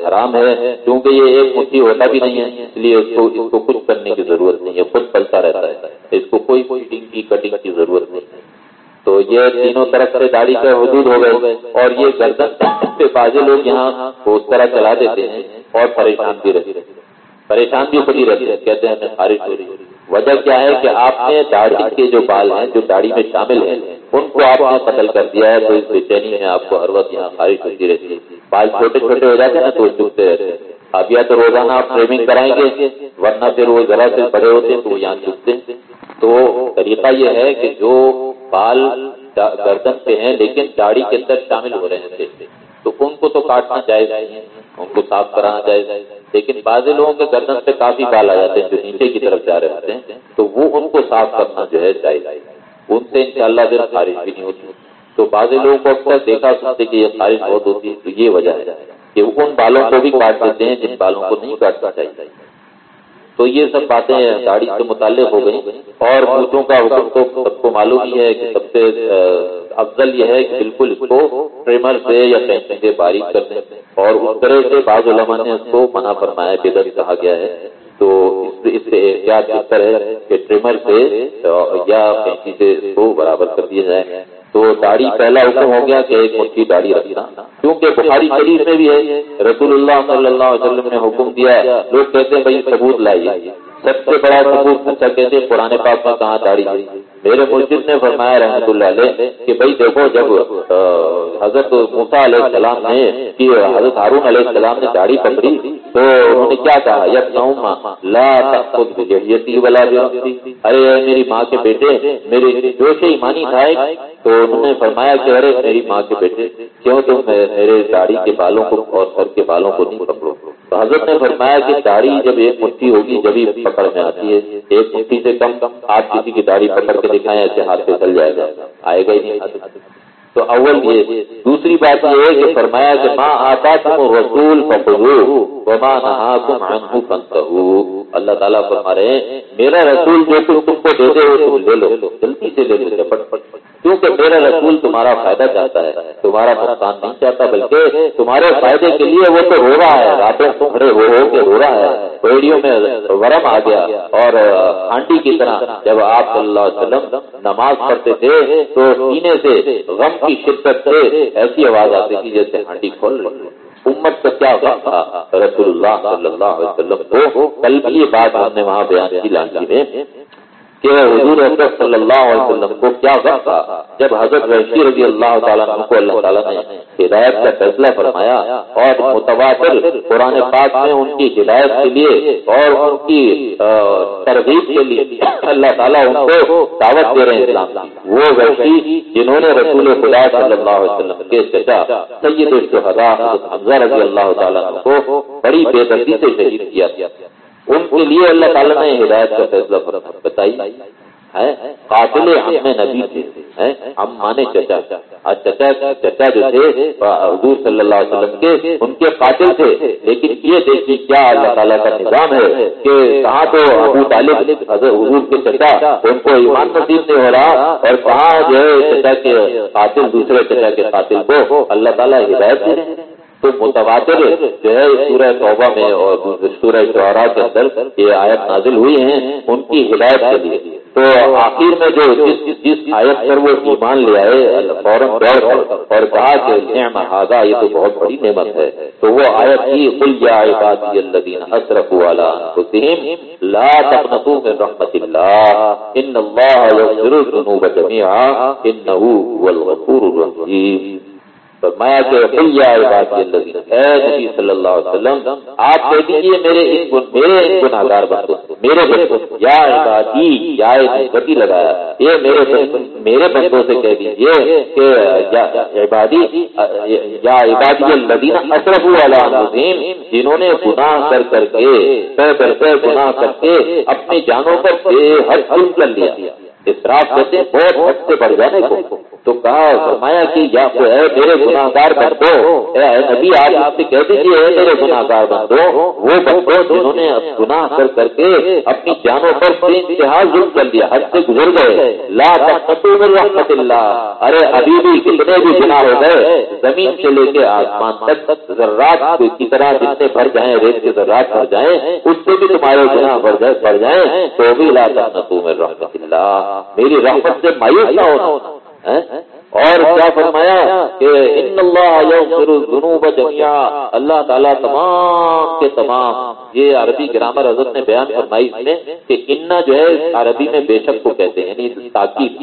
حرام ہے۔ کیونکہ یہ ایک مٹھی ہوتا بھی نہیں ہے، اس لیے اس کو اس کو کچھ کرنے کی ضرورت نہیں ہے، خود پلتا رہتا ہے۔ اس کو کوئی کوئی ڈنگ کی، کٹنگ کی ضرورت نہیں ہے۔ تو یہ تینوں طرف سے داڑھی کا حدود ہو گئے اور یہ گردن پہ بازے لوگ یہاں اس طرح چلا دیتے ہیں اور پریشان بھی رہتے پریشان بھی خود ہی رہتے ہیں۔ کہتے ہیں خارج ہو رہی وجہ کیا ہے کہ آپ نے داڑھی کے جو بال ہیں، جو داڑھی میں شامل ہیں، ان کو آپ نے قتل کر دیا ہے۔ تو اس بے چینی میں آپ کو ہر وقت یہاں خارج ہوتی رہتی ہے۔ بال چھوٹے چھوٹے ہو جاتے ہیں نا، تو چکتے رہتے ہیں۔ اب یا تو روزانہ آپ ٹریمنگ کرائیں گے، ورنہ پھر وہ ذرا سے بڑے ہوتے ہیں تو وہ یہاں چکتے ہیں تو طریقہ یہ ہے کہ جو بال گردن پہ ہیں لیکن داڑھی کے اندر شامل ہو رہے ہیں تو ان کو تو کاٹنا جائز ہے، ان کو صاف کرانا جائز لیکن بعض لوگوں کے گردن پہ کافی بال آ جاتے ہیں جو نیچے کی طرف جا رہے ہوتے ہیں، تو وہ ان کو صاف کرنا جو ہے جائز ان سے ان شاء اللہ خارج بھی نہیں ہوتی۔ تو بعض لوگوں کو اکثر دیکھا سکتے کہ یہ خارج بہت ہوتی ہے، تو یہ وجہ ہے۔ کہ ان بالوں کو بھی کاٹ دیتے ہیں جن بالوں کو نہیں کاٹنا چاہیے۔ تو یہ سب باتیں گاڑی سے متعلق ہو گئی اور ملکوں کا حکم تو سب کو معلوم ہی ہے کہ سب سے افضل یہ ہے کہ بالکل اس کو ٹریمر سے یا پینسنگ سے باریک کر دیں۔ اور اس طرح سے بعض علماء نے اس کو منع فرمایا، بے کہا گیا ہے۔ تو اس سے احتیاط بہتر ہے کہ ٹریمر سے یا پینسی سے اس کو برابر کر دیا جائے۔ تو داڑھی پہلا حکم ہو گیا کہ ایک مٹھی داڑھی رکھنا۔ کیونکہ بخاری شریف میں بھی ہے رسول اللہ صلی اللہ علیہ وسلم نے حکم دیا لوگ کہتے ہیں، بھائی ثبوت لائیے۔ سب سے بڑا ثبوت اچھا کہتے ہیں پرانے پاک میں کہاں داڑھی میرے مسجد نے فرمایا رحمۃ اللہ علیہ کہ بھائی دیکھو جب حضرت موسا علیہ السلام نے کہ حضرت ہارون علیہ السلام نے داڑھی پکڑی تو انہوں نے کیا کہا؟ یس لا والا ارے میری ماں کے بیٹے میری جو سے ایمانی تھا تو انہوں نے فرمایا کہ ارے میری ماں کے بیٹے، کیوں تم میرے داڑھی کے بالوں کو اور سر کے بالوں کو نہیں پکڑو؟ تو حضرت نے فرمایا کہ داڑھی جب ایک مٹھی ہوگی، جبھی پکڑ میں آتی ہے۔ ایک مٹھی سے کم کم آپ کسی کی داڑھی پکڑ کے دکھائیں، ایسے ہاتھ پہ چل جائے گا۔ آئے گا ہی نہیں۔ تو اول یہ۔ دوسری بات یہ ہے کہ فرمایا کہ ماں آتا تم رسول وما نہا تم اللہ تعالیٰ فرما رہے ہیں، میرا رسول جو کچھ تم کو دے دے وہ تم لے لو، جلدی سے لے لو پٹ پٹ کیونکہ میرا رسول تمہارا فائدہ چاہتا ہے، تمہارا نقصان نہیں چاہتا، بلکہ تمہارے فائدے کے لیے وہ تو رو رہا ہے۔ راتوں تمہارے ہو ہو کے رو رہا ہے۔ ریڈیو میں ورم آ گیا۔ اور آنٹی کی طرح جب آپ صلی اللہ علیہ وسلم نماز پڑھتے تھے تو سینے سے غم کی شدت سے ایسی آواز آتی تھی جیسے ہانڈی کھول رہی امت کا کیا ہوتا تھا رسول اللہ صلی اللہ علیہ وسلم کو کل بھی یہ بات ہم نے وہاں بیان کی لانچی میں کہ حضور حضرت صلی اللہ علیہ وسلم کو کیا وقت تھا جب حضرت وحشی رضی اللہ تعالیٰ عنہ کو اللہ تعالیٰ نے ہدایت کا فیصلہ فرمایا اور متواتر قرآن پاک میں ان کی ہدایت کے لیے اور ان کی ترغیب کے لیے اللہ تعالیٰ ان کو دعوت دے رہے ہیں اسلام کی۔ وہ وحشی جنہوں نے رسول خدا صلی اللہ علیہ وسلم کے چچا سید حضرت رضی اللہ تعالیٰ عنہ کو بڑی بے دردی سے شہید کیا۔ ان کے لیے اللہ تعالیٰ نے ہدایت کا فیصلہ بتائی۔ قاتل ہم نبی تھے۔ ہم مانے چچا۔ چچا چچا جو تھے حضور صلی اللہ علیہ وسلم کے، ان کے قاتل تھے۔ لیکن یہ دیکھیے کیا اللہ تعالیٰ کا نظام ہے کہ کہاں تو ابو طالب حضور کے چچا، ان کو ایمان نصیب نہیں ہو رہا اور کہاں جو ہے چچا کے قاتل، دوسرے چچا کے قاتل کو اللہ تعالیٰ ہدایت دے رہے ہیں۔ تو متواتر جو ہے سورہ توبہ میں اور سورہ شعراء کے اندر یہ آیت نازل ہوئی ہیں، ان کی ہدایت کے لیے۔ تو آخر میں جو جس جس آیت پر وہ ایمان لے آئے فوراً دور اور کہا کہ نعم ہاضا یہ تو بہت بڑی نعمت ہے۔ تو وہ آیت کی کل یا عبادی الذین اسرفوا علی انفسهم لا تقنطوا من رحمت اللہ، ان اللہ یغفر الذنوب جميعا انه هو الغفور الرحیم۔ فرمایا کہ اے نبی صلی اللہ علیہ وسلم، آپ کہہ دیجیے میرے میرے گناہ گار بندو میرے بندو یا عبادی، یا گتی لگایا، یہ میرے میرے بندوں سے کہہ دیجیے کہ عبادی، یا عبادی الدین اشرف والا نظیم جنہوں نے گناہ کر کر کے، پہ پہ گناہ کر کے اپنی جانوں پر بے حد ظلم کر لیا۔ اسراف کہتے ہیں، بہت حد سے بڑھ جانے کو۔ تو کہا، فرمایا کہ یا اے میرے گناہ گار بندو، اے نبی، آج آپ سے کہہ دیجیے اے میرے گناہ گار بندو، وہ بندو جنہوں نے گناہ کر کر کے اپنی جانوں پر بے انتہا ظلم کر دیا حد سے گزر گئے۔ لا تقتو من رحمت اللہ۔ ارے ابھی بھی کتنے بھی گناہ ہو گئے، زمین سے لے کے آسمان تک ذرات کی طرح جتنے بھر جائیں، ریت کے ذرات بھر جائیں، اس سے بھی تمہارے گناہ بڑھ جائے، بڑھ جائیں، تو بھی لا تقتو من رحمت اللہ۔ میری رحمت سے مایوس نہ ہونا ہاں؟ اور کیا فرمایا کہ ان اللہ جمیا اللہ تعالیٰ تمام کے تمام، یہ عربی گرامر حضرت نے بیان فرمائی میں کہ انا جو ہے، عربی میں بے شک کو کہتے ہیں یعنی تاکید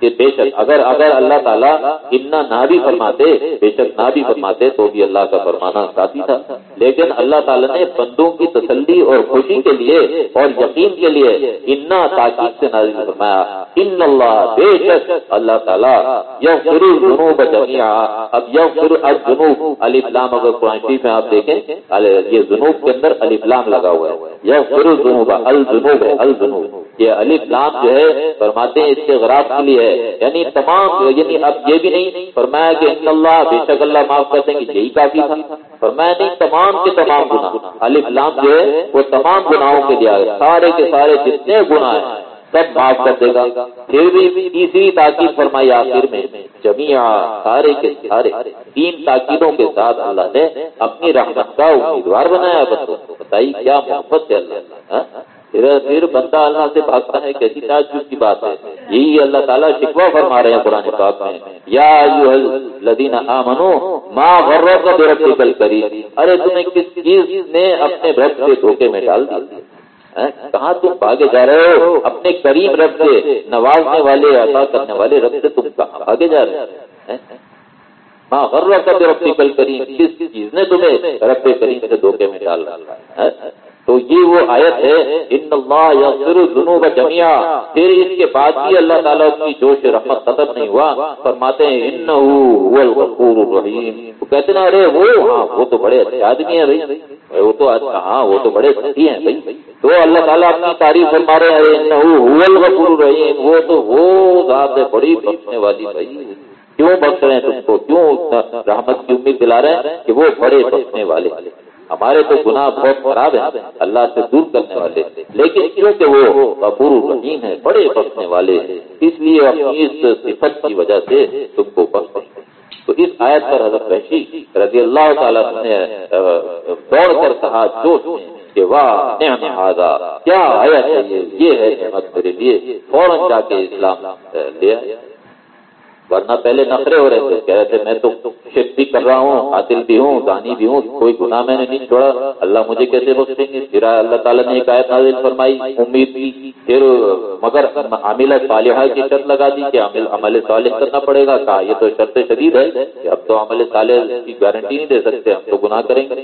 کہ بے شک اگر اگر اللہ تعالیٰ اتنا نہ بھی فرماتے، بے شک نہ بھی فرماتے تو بھی اللہ کا فرمانا کافی تھا۔ لیکن اللہ تعالیٰ نے بندوں کی تسلی اور خوشی کے لیے اور یقین کے لیے اتنا تاکید سے نازل فرمایا۔ ان اللہ، بے شک اللہ تعالیٰ یہ شروع جنوب جمیا اب یہ شروع جنوب علی اسلام اگر قرآن شریف میں آپ دیکھیں یہ جنوب کے اندر علی اسلام لگا ہوا ہے. یہ شروع جنوب الجنوب ہے الجنوب یہ علی اسلام جو ہے، فرماتے ہیں اس کے غراب کے لیے یعنی تمام یعنی اب یہ بھی نہیں، فرمایا کہ ان اللہ، بے شک اللہ معاف کر دیں گے، یہی کافی تھا. فرمایا نہیں، تمام کے تمام گناہ. علی اسلام جو ہے، وہ تمام گناہوں کے لیے سارے کے سارے جتنے گناہ ہیں سب معاف کر دے گا۔ پھر بھی تیسری تاکید فرمائی آخر میں جمیا سارے کے سارے، تین تاکیدوں کے ساتھ اللہ نے اپنی رحمت کا امیدوار بنایا۔ بندوں بتائیے کیا محبت ہے اللہ ہاں؟ پھر بندہ اللہ سے بھاگتا ہے، کیسی تعجب کی بات ہے۔ یہی اللہ تعالیٰ شکوا فرما رہے ہیں قرآن پاک میں۔ یا لدین آمنو ماں غرو کا بے رکھے کل کری ارے، تمہیں کس چیز نے اپنے رب سے دھوکے میں ڈال دیا؟ کہاں تم بھاگے جا رہے ہو؟ اپنے کریم رب سے، نوازنے والے، عطا کرنے والے رب سے تم کہاں بھاگے جا رہے ہیں؟ ماں غرو کا کس چیز نے تمہیں رب کریم سے دھوکے میں ڈال ڈالا تو یہ وہ آیت ہے ان اللہ یغفر الذنوب جميعا. پھر اس کے بعد بھی اللہ تعالیٰ کی جوش رحمت ختم نہیں ہوا۔ فرماتے ہیں انه هو الغفور الرحیم تو کہتے ہیں، ارے وہ ہاں وہ تو بڑے اچھے آدمی ہیں بھائی۔ وہ تو اچھا، ہاں وہ تو بڑے سچی ہیں بھائی۔ تو اللہ تعالیٰ اپنی تعریف فرما رہے ہیں انه هو الغفور الرحیم وہ تو وہ ذات ہے بڑی بخشنے والی بھائی۔ کیوں بخش رہے ہیں تم کو؟ کیوں رحمت کی امید دلا رہے ہیں کہ وہ بڑے بخشنے والے ہمارے تو گناہ بہت خراب ہے اللہ سے دور کرنے والے۔ لیکن کیونکہ وہ ببور رحیم ہے بڑے بخشنے والے اس لیے اپنی اس صفت کی وجہ سے تم کو بخش تو اس آیت پر حضرت رشی رضی اللہ تعالیٰ نے دوڑ کر کہا جوش میں کہ واہ، نعم ہاضا کیا آیت ہے یہ؟ ہے نعمت میرے لیے۔ فوراً جا کے اسلام لے ورنہ پہلے نخرے ہو رہے تھے۔ کہہ رہے تھے، میں تو شرک بھی کر رہا ہوں قاتل بھی ہوں دانی بھی ہوں، کوئی گناہ میں نے نہیں چھوڑا۔ اللہ مجھے کیسے بخشیں گے؟ پھر اللہ تعالیٰ نے ایک آیت نازل فرمائی، امید بھی پھر مگر عامل صالحہ کی شرط لگا دی کہ عمل صالح کرنا پڑے گا۔ کہا، یہ تو شرط شدید ہے کہ اب تو عمل صالح کی گارنٹی نہیں دے سکتے، ہم تو گناہ کریں گے۔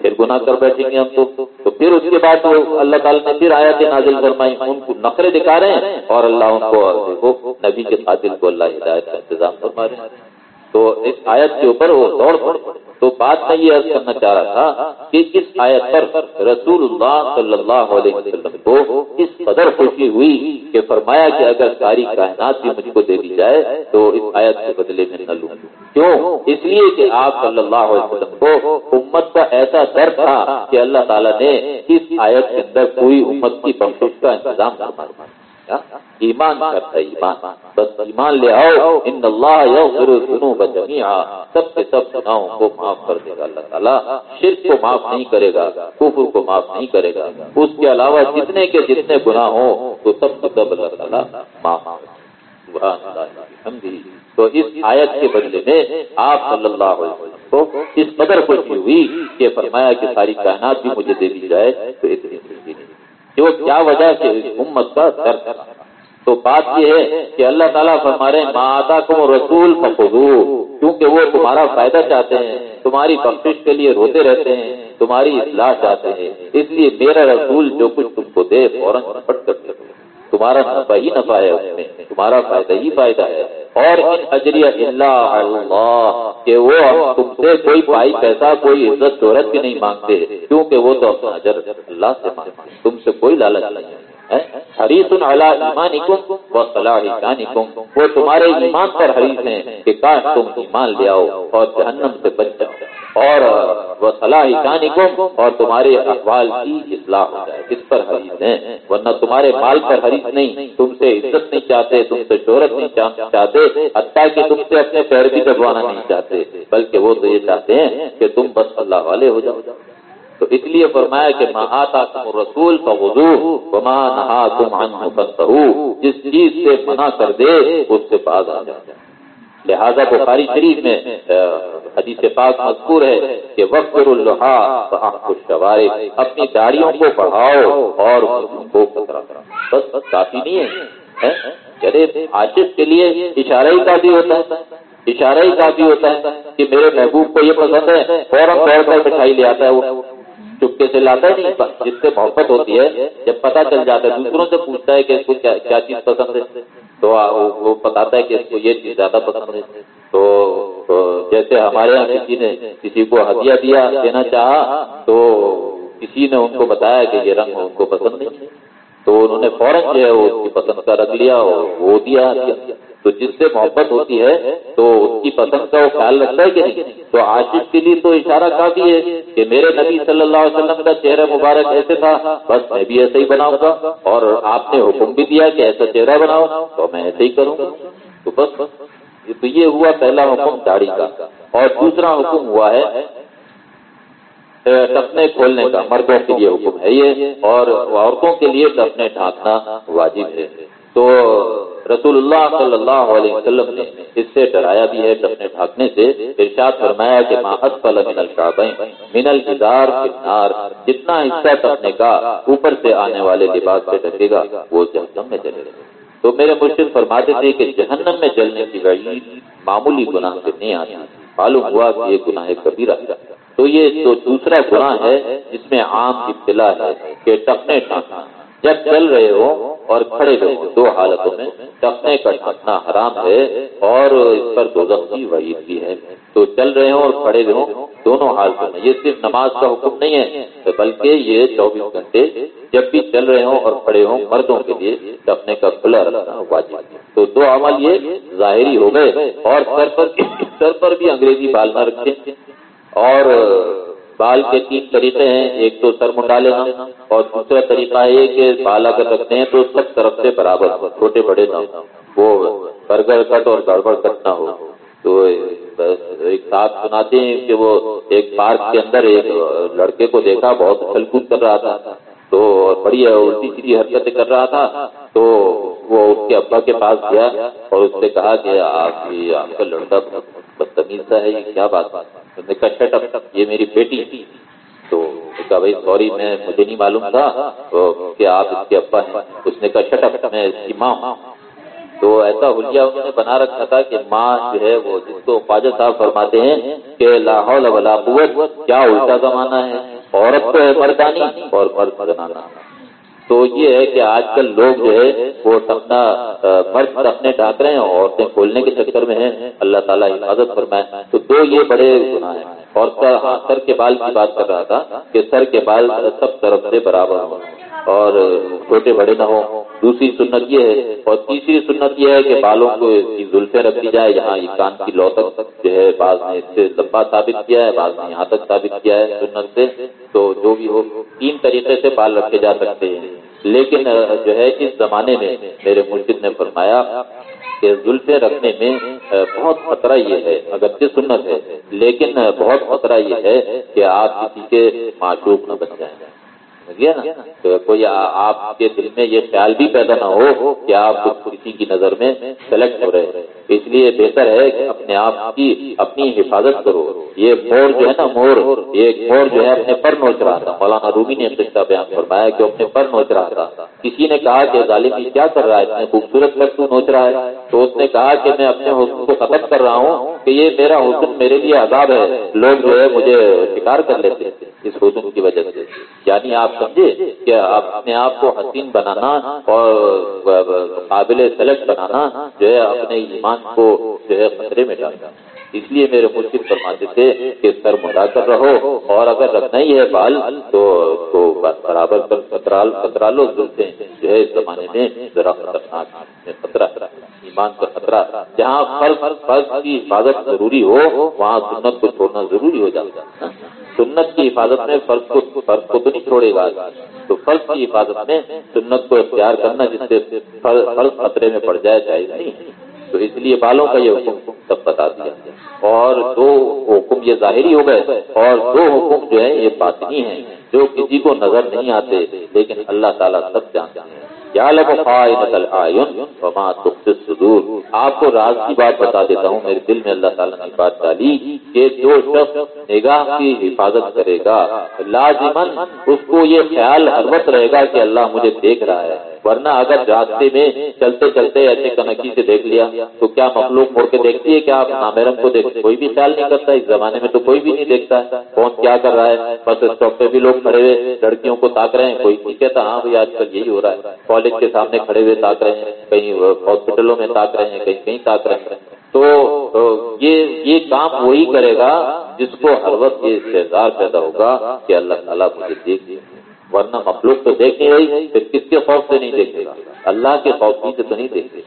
پھر گناہ کر بیٹھیں گے ہم تو۔ تو پھر اس کے بعد اللہ تعالیٰ نے پھر آیا کہ نازل فرمائی، ان کو نخرے دکھا رہے ہیں اور اللہ ان کو دیکھو، نبی کے قاتل کو اللہ ہدایت کا انتظام فرما رہے ہیں۔ تو اس آیت کے اوپر وہ دوڑ پڑ۔ تو بات میں یہ عرض کرنا چاہ رہا تھا کہ اس آیت پر رسول اللہ صلی اللہ علیہ وسلم کو اس قدر خوشی ہوئی کہ فرمایا کہ اگر ساری کائنات بھی مجھ کو دے دی جائے تو اس آیت کے بدلے میں نہ لوں۔ کیوں؟ اس لیے کہ آپ صلی اللہ علیہ وسلم کو امت کا ایسا درد تھا کہ اللہ تعالیٰ نے اس آیت کے اندر پوری امت کی بخش کا انتظام کروا ایمان کرتا ہے ایمان۔ بس ایمان لے آؤ۔ ان اللہ یغفر الذنوب جميعا سب کے سب گناہوں کو معاف کر دے گا اللہ تعالیٰ۔ شرک کو معاف نہیں کرے گا۔ کفر کو معاف نہیں کرے گا۔ اس کے علاوہ جتنے کے جتنے گناہ ہوں تو سب کے سب اللہ تعالیٰ معاف تو اس آیت کے بدلے میں آپ صلی اللہ علیہ وسلم کو اس قدر خوشی ہوئی کہ فرمایا کہ ساری کائنات بھی مجھے دے دی جائے تو اتنی خوشی نہیں جو کیا وجہ سے امت کا درد تو بات یہ ہے کہ اللہ تعالیٰ فرما رہے ماتا کو رسول فخو کیونکہ وہ تمہارا فائدہ چاہتے ہیں، تمہاری بخش کے لیے روتے رہتے ہیں، تمہاری اصلاح چاہتے ہیں۔ اس لیے میرا رسول جو کچھ تم کو دے، فوراً پٹ کر دے۔ تمہارا نفع ہی نفع ہے اس میں، تمہارا فائدہ ہی فائدہ ہے۔ اور ان اجری اللہ اللہ کہ وہ تم سے کوئی پائی پیسہ، کوئی عزت شہرت بھی نہیں مانگتے، کیونکہ وہ تو اپنا اجر اللہ سے مانگتے تم سے کوئی لالچ نہیں ہے۔ حریص ایمان و صلاح وہ تمہارے ایمان پر حریص ہیں کہ کاش تم ایمان لے آؤ اور جہنم سے بچ جاؤ۔ اور وہ صلاح جانی کو اور تمہارے احوال کی اصلاح ہو جائے۔ اس پر حریث ہیں۔ ورنہ تمہارے مال پر حریث نہیں۔ تم سے عزت نہیں چاہتے، تم سے شہرت نہیں چاہتے، حتیٰ کہ تم سے اپنے پیر بھی کٹوانا نہیں چاہتے۔ بلکہ وہ تو یہ چاہتے ہیں کہ تم بس اللہ والے ہو جاؤ۔ تو اس لیے فرمایا کہ ماں تم رسول کا وضو ماں نہا تم جس چیز سے منع کر دے، اس سے باز آ جائے۔ لہذا بخاری شریف میں حدیث پاک مذکور ہے کہ وقت الحاظ اپنی داڑیوں کو بڑھاؤ اور کو بس بس کافی نہیں ہے ارے یعنی عاشق کے لیے اشارہ ہی کافی ہوتا ہے۔ اشارہ ہی کافی ہوتا ہے کہ میرے محبوب کو یہ پسند ہے، فوراً طور پر مٹھائی لے آتا ہے وہ۔ چپکے سے لاتا ہے نہیں جس سے محبت ہوتی ہے، جب پتہ چل جاتا ہے، دوسروں سے پوچھتا ہے کہ اس کو کیا چیز پسند ہے، تو وہ بتاتا ہے کہ اس کو یہ چیز زیادہ پسند ہے۔ تو جیسے ہمارے یہاں کسی نے کسی کو ہدیہ دیا، دینا چاہا، تو کسی نے ان کو بتایا کہ یہ رنگ ان کو پسند نہیں تو انہوں نے فوراً جو ہے وہ پسند کا رکھ لیا اور وہ دیا تو جس سے محبت ہوتی ہے تو اس کی پسند کا وہ خیال رکھتا ہے کہ نہیں؟ تو عاشق کے لیے تو اشارہ کافی ہے کہ میرے نبی صلی اللہ علیہ وسلم کا چہرہ مبارک ایسے تھا، بس میں بھی ایسے ہی بناؤں گا اور آپ نے حکم بھی دیا کہ ایسا چہرہ بناؤ، تو میں ایسے ہی کروں گا۔ تو بس بس تو یہ ہوا پہلا حکم داڑھی کا۔ اور دوسرا حکم ہوا ہے ٹپنے کھولنے کا۔ مردوں کے لیے حکم ہے یہ، اور عورتوں کے لیے ٹپنے ڈھانکنا واجب ہے۔ تو رسول اللہ صلی اللہ علیہ وسلم نے اس سے ڈرایا بھی ہے اپنے ڈھانکنے سے ارشاد فرمایا کہ من الجدار نار جتنا حصہ ٹپنے کا اوپر سے آنے والے لباس سے ڈھکے گا، وہ جہنم میں چلے گا۔ تو میرے مرشد فرماتے تھے کہ جہنم میں جلنے کی وعید معمولی گناہ سے نہیں آتی، معلوم ہوا کہ یہ گناہ کبیرہ تو یہ تو دوسرا گناہ ہے جس میں عام ابتلا ہے کہ ٹپنے ڈھانکنا جب چل رہے ہو اور کھڑے رہے دو حالتوں میں ٹپنے کا ڈھانکنا حرام ہے اور اس پر دو کی وعید بھی ہے۔ تو چل رہے ہوں اور کھڑے رہے ہوں دونوں حالتوں میں، یہ صرف نماز کا حکم نہیں ہے، بلکہ یہ چوبیس گھنٹے جب بھی چل رہے ہوں اور کھڑے ہوں مردوں کے لیے ٹپنے کا کھلا رکھنا واجب تو دو عمل یہ ظاہری ہو گئے اور سر پر سر پر بھی انگریزی بال نہ رکھیں اور بال کے تین طریقے ہیں، ایک تو سر منڈا لینا اور دوسرا طریقہ یہ کہ بال اگر رکھتے ہیں تو سب طرف سے برابر، چھوٹے بڑے نہ وہ برگر کٹ اور گڑبڑ کٹ نہ ہو۔ تو ایک ساتھ سناتے ہیں کہ وہ ایک پارک کے اندر ایک لڑکے کو دیکھا، بہت کھل کود کر رہا تھا۔ تو بڑی الٹی سیدھی حرکتیں کر رہا تھا۔ تو وہ اس کے ابا کے پاس گیا اور اس سے کہا کہ آپ آپ کا لڑکا بدتمیز ہے، یہ کیا بات نے کہا شٹ اپ، یہ میری بیٹی تھی. تو کہا، بھائی، سوری، میں، مجھے نہیں معلوم تھا کہ آپ اس کے ابا ہیں. اس نے کہا، شٹ اپ، میں اس کی ماں ہوں. تو ایسا حلیہ انہوں نے بنا رکھا تھا کہ ماں جو ہے، وہ جس کو خواجہ صاحب فرماتے ہیں کہ لاہور ولا قوت، کیا الٹا زمانہ ہے؟ عورت تو ہے مردانی اور مرد زمانہ تو یہ ہے کہ آج کل لوگ جو ہے وہ اپنا مرد اپنے ڈاک رہے ہیں عورتیں کھولنے کے چکر میں ہیں۔ اللہ تعالیٰ حفاظت فرمائے۔ تو دو یہ بڑے گناہ ہیں۔ اور سر ہاں سر کے بال کی بات کر رہا تھا کہ سر کے بال سب طرف سے برابر ہوں اور چھوٹے بڑے نہ ہوں۔ دوسری سنت یہ ہے اور تیسری سنت یہ ہے کہ بالوں کو زلفے رکھ دی جائے یہاں یہ کان کی لو تک جو ہے بعض نے اس سے لمبا ثابت کیا ہے، بعض نے یہاں تک ثابت کیا ہے سنت سے۔ تو جو بھی ہو، تین طریقے سے بال رکھے جا سکتے ہیں۔ لیکن جو ہے، اس زمانے میں میرے مرشد نے فرمایا کہ زلفے رکھنے میں بہت خطرہ یہ ہے اگر سنت ہے، لیکن بہت خطرہ یہ ہے کہ آپ کسی کے معشوق نہ بن جائیں۔ نا؟ تو کوئی آپ کے دل میں یہ خیال بھی پیدا نہ ہو کہ آپ کسی کی نظر میں سلیکٹ ہو رہے ہیں۔ اس لیے بہتر ہے کہ اپنے آپ کی اپنی حفاظت کرو۔ یہ مور جو ہے نا مور یہ مور جو ہے اپنے پر نوچ رہا تھا۔ مولانا روبی نے قصہ بیان فرمایا کہ اپنے پر نوچ رہا تھا۔ کسی نے کہا کہ ظالم یہ کیا کر رہا ہے؟ اتنے خوبصورت پر تو نوچ رہا ہے۔ تو اس نے کہا کہ میں اپنے حسن کو ختم کر رہا ہوں کہ یہ میرا حسن میرے لیے عذاب ہے۔ لوگ جو ہے مجھے شکار کر لیتے اس حسن کی وجہ سے۔ یعنی آپ سمجھے کہ اپنے آپ کو حسین بنانا اور قابل سلیکٹ بنانا جو ہے اپنے ایمان کو جو ہے خطرے میں ڈالنا۔ اس لیے میرے مشکل فرماتے تھے کہ سر مڑا کر رہو اور اگر رکھنا ہی ہے بال تو برابر کر کترا لو جو ہے اس زمانے میں ذرا خطرناک خطرہ۔ ایمان کا خطرہ۔ جہاں فرض فرض کی حفاظت ضروری ہو، وہاں سنت کو چھوڑنا ضروری ہو جائے گا سنت کی حفاظت میں فرض کو فرض کو تو نہیں چھوڑے گا۔ تو فرض کی حفاظت میں سنت کو اختیار کرنا جس سے فرض خطرے میں پڑ جائے چاہیے نہیں۔ تو اس لیے بالوں کا یہ حکم سب بتا دیا۔ اور دو حکم یہ ظاہری ہو گئے۔ اور دو حکم جو ہے یہ باطنی ہیں۔ جو کسی کو نظر نہیں آتے، لیکن اللہ تعالیٰ سب جانتے ہیں۔ یا صدور آپ کو راز کی بات بتا دیتا ہوں، میرے دل میں اللہ تعالیٰ نے بات ڈالی کہ جو شخص نگاہ کی حفاظت کرے گا لازمن اس کو یہ خیال ہر وقت رہے گا کہ اللہ مجھے دیکھ رہا ہے۔ ورنہ اگر راستے میں چلتے چلتے ایسے کنکی سے دیکھ لیا، تو کیا مخلوق مڑ کے دیکھتی ہے کیا آپ نامیرم کو دیکھتے کوئی بھی خیال نہیں کرتا، اس زمانے میں تو کوئی بھی نہیں دیکھتا۔ ہے کون کیا کر رہا ہے؟ بس اسٹاپ پہ بھی لوگ کھڑے ہوئے، لڑکیوں کو تاک رہے ہیں، کوئی نہیں کہتا ہاں بھائی، آج کل یہی ہو رہا ہے۔ کالج کے سامنے کھڑے ہوئے تاک رہے ہیں، کہیں ہاسپٹلوں میں تاک رہے ہیں، کہیں کہیں تاک رہے ہیں۔ تو یہ یہ کام وہی کرے گا جس کو ہر وقت یہ استحصال پیدا ہوگا کہ اللہ تعالیٰ مجھے دیکھ ورنہ مخلوق تو دیکھ نہیں، پھر کس کے خوف سے نہیں دیکھے گا؟ اللہ کے خوف سے تو نہیں دیکھے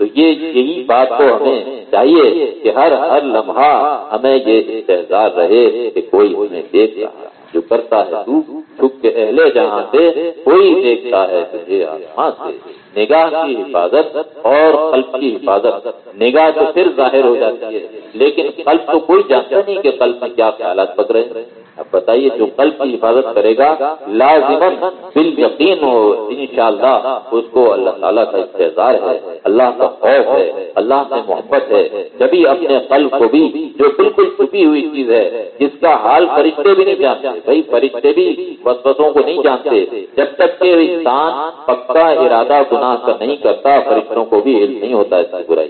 تو یہ یہی بات کو ہمیں چاہیے کہ ہر ہر لمحہ ہمیں یہ استحصال رہے کہ کوئی ہمیں دیکھ رہا جو کرتا ہے تو چھپ کے اہل جہاں سے، کوئی دیکھتا ہے تجھے آسمان سے۔ نگاہ کی حفاظت اور قلب کی حفاظت۔ نگاہ تو پھر ظاہر ہو جاتی ہے، لیکن قلب تو کوئی جانتا نہیں کہ قلب میں کیا خیالات پک رہے ہیں۔ اب بتائیے، جو قلب کی حفاظت کرے گا لازمن بال یقین ہو ان شاء اللہ اس کو اللہ تعالیٰ کا انتظار ہے۔ اللہ کا خوف ہے، اللہ سے محبت ہے۔ جبھی اپنے قلب کو بھی، جو بالکل چھپی ہوئی چیز ہے، جس کا حال فرشتے بھی نہیں جانتے۔ بھائی، فرشتے بھی بسوں کو نہیں جانتے۔ جب تک کہ انسان پکا ارادہ گناہ کا نہیں کرتا، فرشتوں کو بھی علم نہیں ہوتا ہے برائی۔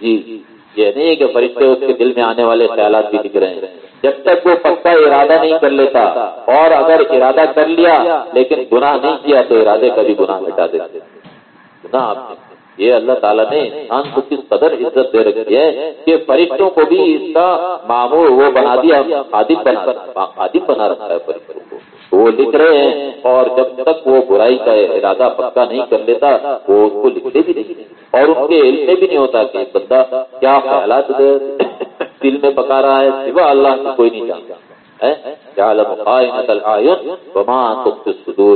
جی یہ نہیں ہے کہ فرشتے اس کے دل میں آنے والے خیالات بھی دکھ رہے ہیں۔ جب تک وہ پکا ارادہ نہیں کر لیتا، اور اگر ارادہ کر لیا، لیکن گناہ نہیں کیا، تو ارادے کا بھی گناہ مٹا دیتے گناہ آپ نے۔ یہ اللہ تعالیٰ نے انسان کو کس قدر عزت دے رکھی ہے کہ فرشتوں کو بھی اس کا معمول وہ بنا دیا، خادم بنا خادم بنا رکھا ہے فرشتوں کو۔ وہ لکھ رہے ہیں اور جب تک وہ برائی کا ارادہ پکا نہیں کر لیتا، وہ اس کو لکھتے بھی نہیں۔ اور ان کے علم میں بھی نہیں ہوتا کہ بندہ کیا خیالات *laughs* دل میں پکا رہا ہے، سوا اللہ سے کوئی نہیں جانتا۔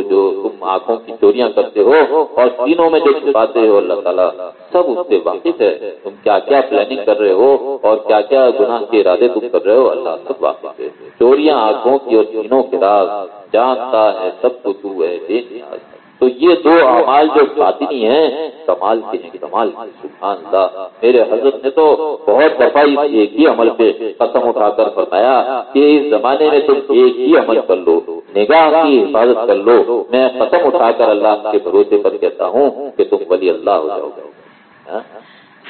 جو تم آنکھوں کی چوریاں کرتے ہو اور سینوں میں جو چھپاتے ہو اللہ تعالیٰ۔ سب اس سے واقف ہے۔ تم کیا کیا پلاننگ کر رہے ہو اور کیا کیا گناہ کے ارادے تم کر رہے ہو؟ اللہ سب واقف ہے۔ چوریاں آنکھوں کی اور سینوں کے راز۔ جانتا ہے سب کو تو ہے تو یہ دو اعمال جو باطنی ہیں کمال کے ہیں کمال۔ سبحان اللہ۔ میرے حضرت نے تو بہت دفعہ ایک ہی عمل پہ قسم اٹھا کر فرمایا کہ اس زمانے میں تم ایک ہی عمل کر لو نگاہ کی حفاظت کر لو۔ میں قسم اٹھا کر اللہ کے بھروسے پر کہتا ہوں کہ تم ولی اللہ ہو جاؤ گے۔ ہاں؟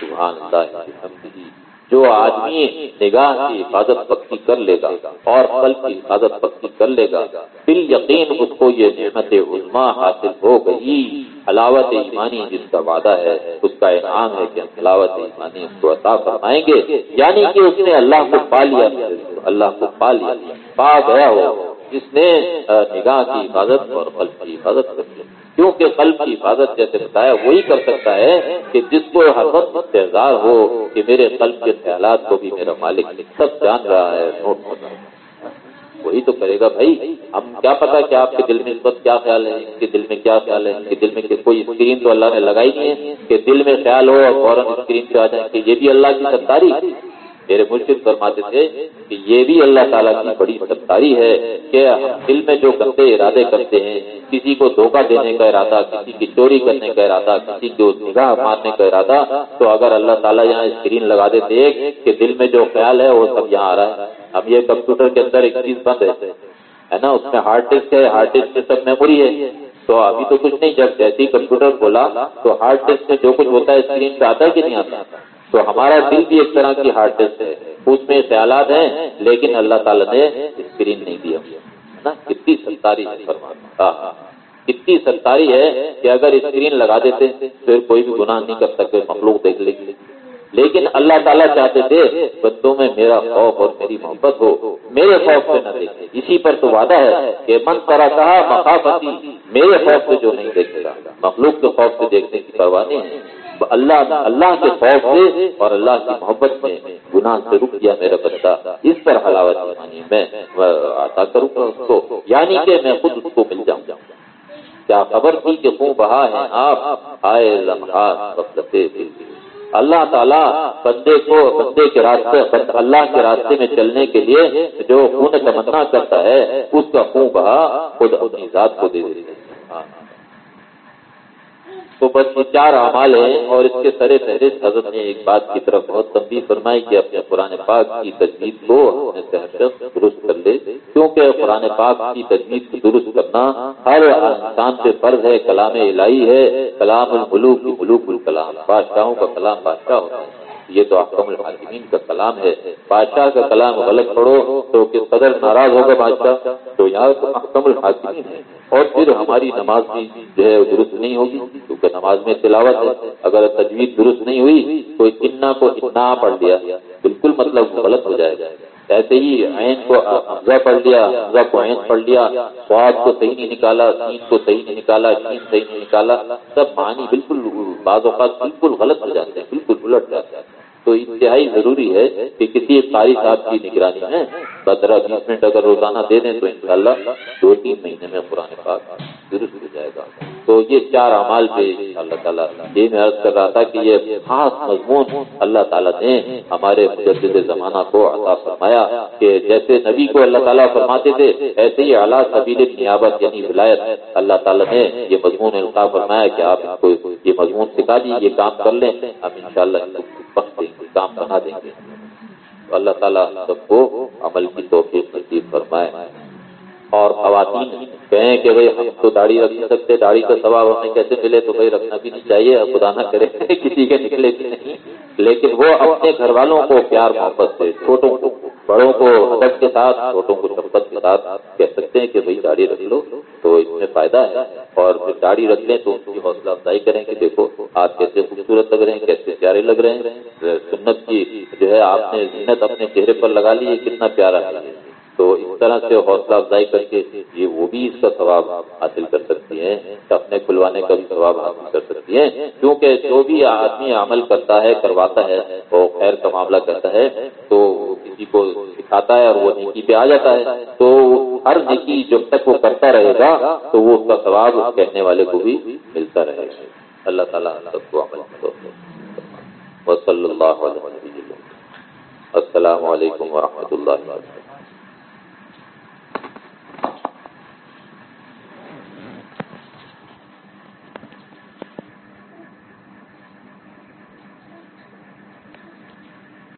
سبحان اللہ جو آدمی نگاہ کی حفاظت پکی کر لے گا اور قلب کی حفاظت پکی کر لے گا بال یقین اس کو یہ نعمت عظما حاصل ہو گئی۔ حلاوت ایمانی جس کا وعدہ ہے، اس کا انعام ہے کہ ہم حلاوت ایمانی اس کو عطا فرمائیں گے۔ یعنی کہ اس نے اللہ کو پا لیا، اللہ کو پا لیا، پا گیا ہو۔ جس نے نگاہ کی حفاظت اور قلب کی حفاظت کر لی۔ کیونکہ قلب کی حفاظت جیسے بتایا وہی کر سکتا ہے کہ جس کو ہر وقت انتظار ہو کہ میرے قلب کے خیالات کو بھی میرا مالک سب جان رہا ہے، نوٹ کر رہا ہے وہی تو کرے گا بھائی۔ ہم کیا پتا کہ آپ کے دل میں اس وقت کیا خیال ہے ان کے دل میں کیا خیال ہے ان کے دل میں کوئی اسکرین تو اللہ نے لگائی نہیں ہے کہ دل میں خیال ہو اور فوراً اسکرین پہ آ جائیں کہ یہ بھی اللہ کی ستاری۔ میرے مرشد فرماتے تھے کہ یہ بھی اللہ تعالیٰ کی بڑی ستاری ہے کہ دل میں جو گندے ارادے کرتے ہیں، کسی کو دھوکہ دینے کا ارادہ، کسی کی چوری کرنے کا ارادہ، کسی کو نگاہ مارنے کا ارادہ، تو اگر اللہ تعالیٰ یہاں اسکرین لگا دیتے کہ دل میں جو خیال ہے وہ سب یہاں آ رہا ہے۔ اب یہ کمپیوٹر کے اندر ایک چیز بند ہے نا؟ اس میں ہارڈ ڈسک ہے، ہارڈ ڈسک میں سب میموری ہے۔ تو ابھی تو کچھ نہیں، جب جیسے ہی کمپیوٹر کھولا تو ہارڈ ڈسک میں جو کچھ ہوتا ہے اسکرین پہ آتا ہے کہ نہیں آتا؟ تو ہمارا دل بھی ایک طرح کی ہارڈ ڈسک ہے۔ اس میں خیالات ہیں، لیکن اللہ تعالیٰ نے اسکرین نہیں دیا۔ نا؟ کتنی ستاری ہے کتنی ستاری ہے کہ اگر اسکرین لگا دیتے، پھر کوئی بھی گناہ نہیں کر سکتے، مخلوق دیکھ لیں گے لیکن اللہ تعالیٰ چاہتے تھے، بندوں میں میرا خوف اور میری محبت ہو۔ میرے خوف سے نہ دیکھے۔ اسی پر تو وعدہ ہے کہ من کرا کہا مخافتی، میرے خوف سے جو نہیں دیکھے گا۔ مخلوق کے خوف سے دیکھنے کی پرواہ نہیں ہے۔ اللہ اللہ کے خوف سے اور اللہ کی محبت میں گناہ سے رک گیا میرا بچہ اس پر حلاوت یعنی میں عطا کروں گا اس کو۔ یعنی کہ میں خود اس کو مل جاؤں۔ کیا خبر تھی کہ خون بہا ہے آپ؟ آئے لمحات اللہ تعالیٰ بندے کو بندے کے راستے اللہ کے راستے میں چلنے کے لیے جو خون تمنا کرتا ہے، اس کا خون بہا خود اپنی ذات کو دے دیتے ہیں تو بس چار اعمال ہیں اور اس کے سرے فہرست حضرت نے ایک بات کی طرف بہت تبدیل فرمائی کہ اپنے قرآن پاک کی تجویز کو اپنے درست کر لے، کیونکہ قرآن پاک کی تجویز کو درست کرنا ہر انسان پہ فرض ہے، کلام الہی ہے، کلام الملوک، ملوک الکلام، بادشاہوں کا کلام بادشاہ ہوتا ہے۔ یہ تو احکم الحاکمین کا کلام ہے، بادشاہ کا کلام غلط پڑھو تو کس قدر ناراض ہوگا بادشاہ۔ تو یہاں تو احکم الحاکمین ہے اور پھر ہماری نماز بھی جو ہے درست نہیں ہوگی، کیونکہ نماز میں تلاوت ہے۔ اگر تجویز درست نہیں ہوئی تو اتنا کو اتنا پڑھ دیا بالکل مطلب غلط ہو جائے گا۔ ایسے ہی عین کو حمزہ پڑھ لیا، حمزہ کو عین پڑھ لیا سواد کو صحیح نہیں نکالا، سین کو صحیح نہیں نکالا چین صحیح نہیں نکالا، سب معنی بالکل بعض اوقات بالکل غلط ہو جاتے ہیں، بالکل الٹ جاتے ہیں۔ تو انتہائی ضروری ہے کہ کسی قاری صاحب کی نگرانی میں پندرہ بیس منٹ اگر روزانہ دے دیں تو انشاءاللہ دو تین مہینے میں قرآن پاک درست ہو جائے گا۔ تو یہ چار اعمال پہ اللہ تعالیٰ یہ میں عرض کر رہا تھا کہ یہ خاص مضمون اللہ تعالیٰ نے ہمارے مجدد زمانہ کو عطا فرمایا کہ جیسے نبی کو اللہ تعالیٰ فرماتے تھے، ایسے ہی اعلیٰ سبیل نیابت یعنی ولایت اللہ تعالیٰ نے یہ مضمون عطا فرمایا کہ آپ کو یہ مضمون سکھا دی، یہ کام کر لیں، ہم انشاءاللہ بخش دیں گے کام بنا دیں گے۔ تو اللہ تعالیٰ سب کو عمل کی توفیق نصیب فرمائے۔ اور خواتین کہیں کہ بھائی ہم تو داڑھی رکھ نہیں سکتے، داڑھی کا ثواب ہمیں کیسے ملے؟ تو بھائی رکھنا بھی نہیں چاہیے خدا نہ کرے *laughs* کسی کے نکلے بھی نہیں۔ لیکن وہ اپنے گھر والوں کو پیار محبت سے چھوٹوں کو۔ بڑوں کو ادب کے ساتھ، چھوٹوں کو شبت کے ساتھ کہہ سکتے ہیں کہ بھائی داڑھی رکھ لو۔ تو اس میں فائدہ ہے۔ اور پھر داڑھی رکھ لیں تو ان کی حوصلہ افزائی کریں کہ دیکھو، آپ کیسے خوبصورت لگ رہے ہیں، کیسے پیارے لگ رہے ہیں۔ سنت کی جو ہے، آپ نے زینت اپنے چہرے پر لگا لی ہے کتنا پیارا ہے۔ تو اس طرح سے حوصلہ افزائی کر کے یہ وہ بھی اس کا ثواب حاصل کر سکتی ہیں اپنے کھلوانے کا بھی ثواب حاصل کر سکتی ہیں۔ کیونکہ جو بھی آدمی عمل کرتا ہے، کرواتا ہے، وہ خیر کا معاملہ کرتا ہے، تو کسی کو سکھاتا ہے اور وہ نیکی پہ آ جاتا ہے۔ تو ہر نیکی جب تک وہ کرتا رہے گا، تو وہ اس کا ثواب کہنے والے کو بھی ملتا رہے گا۔ اللہ تعالیٰ سب کو عمل وصلی اللہ علیہ جی۔ السلام علیکم ورحمۃ اللہ وبرکاتہ۔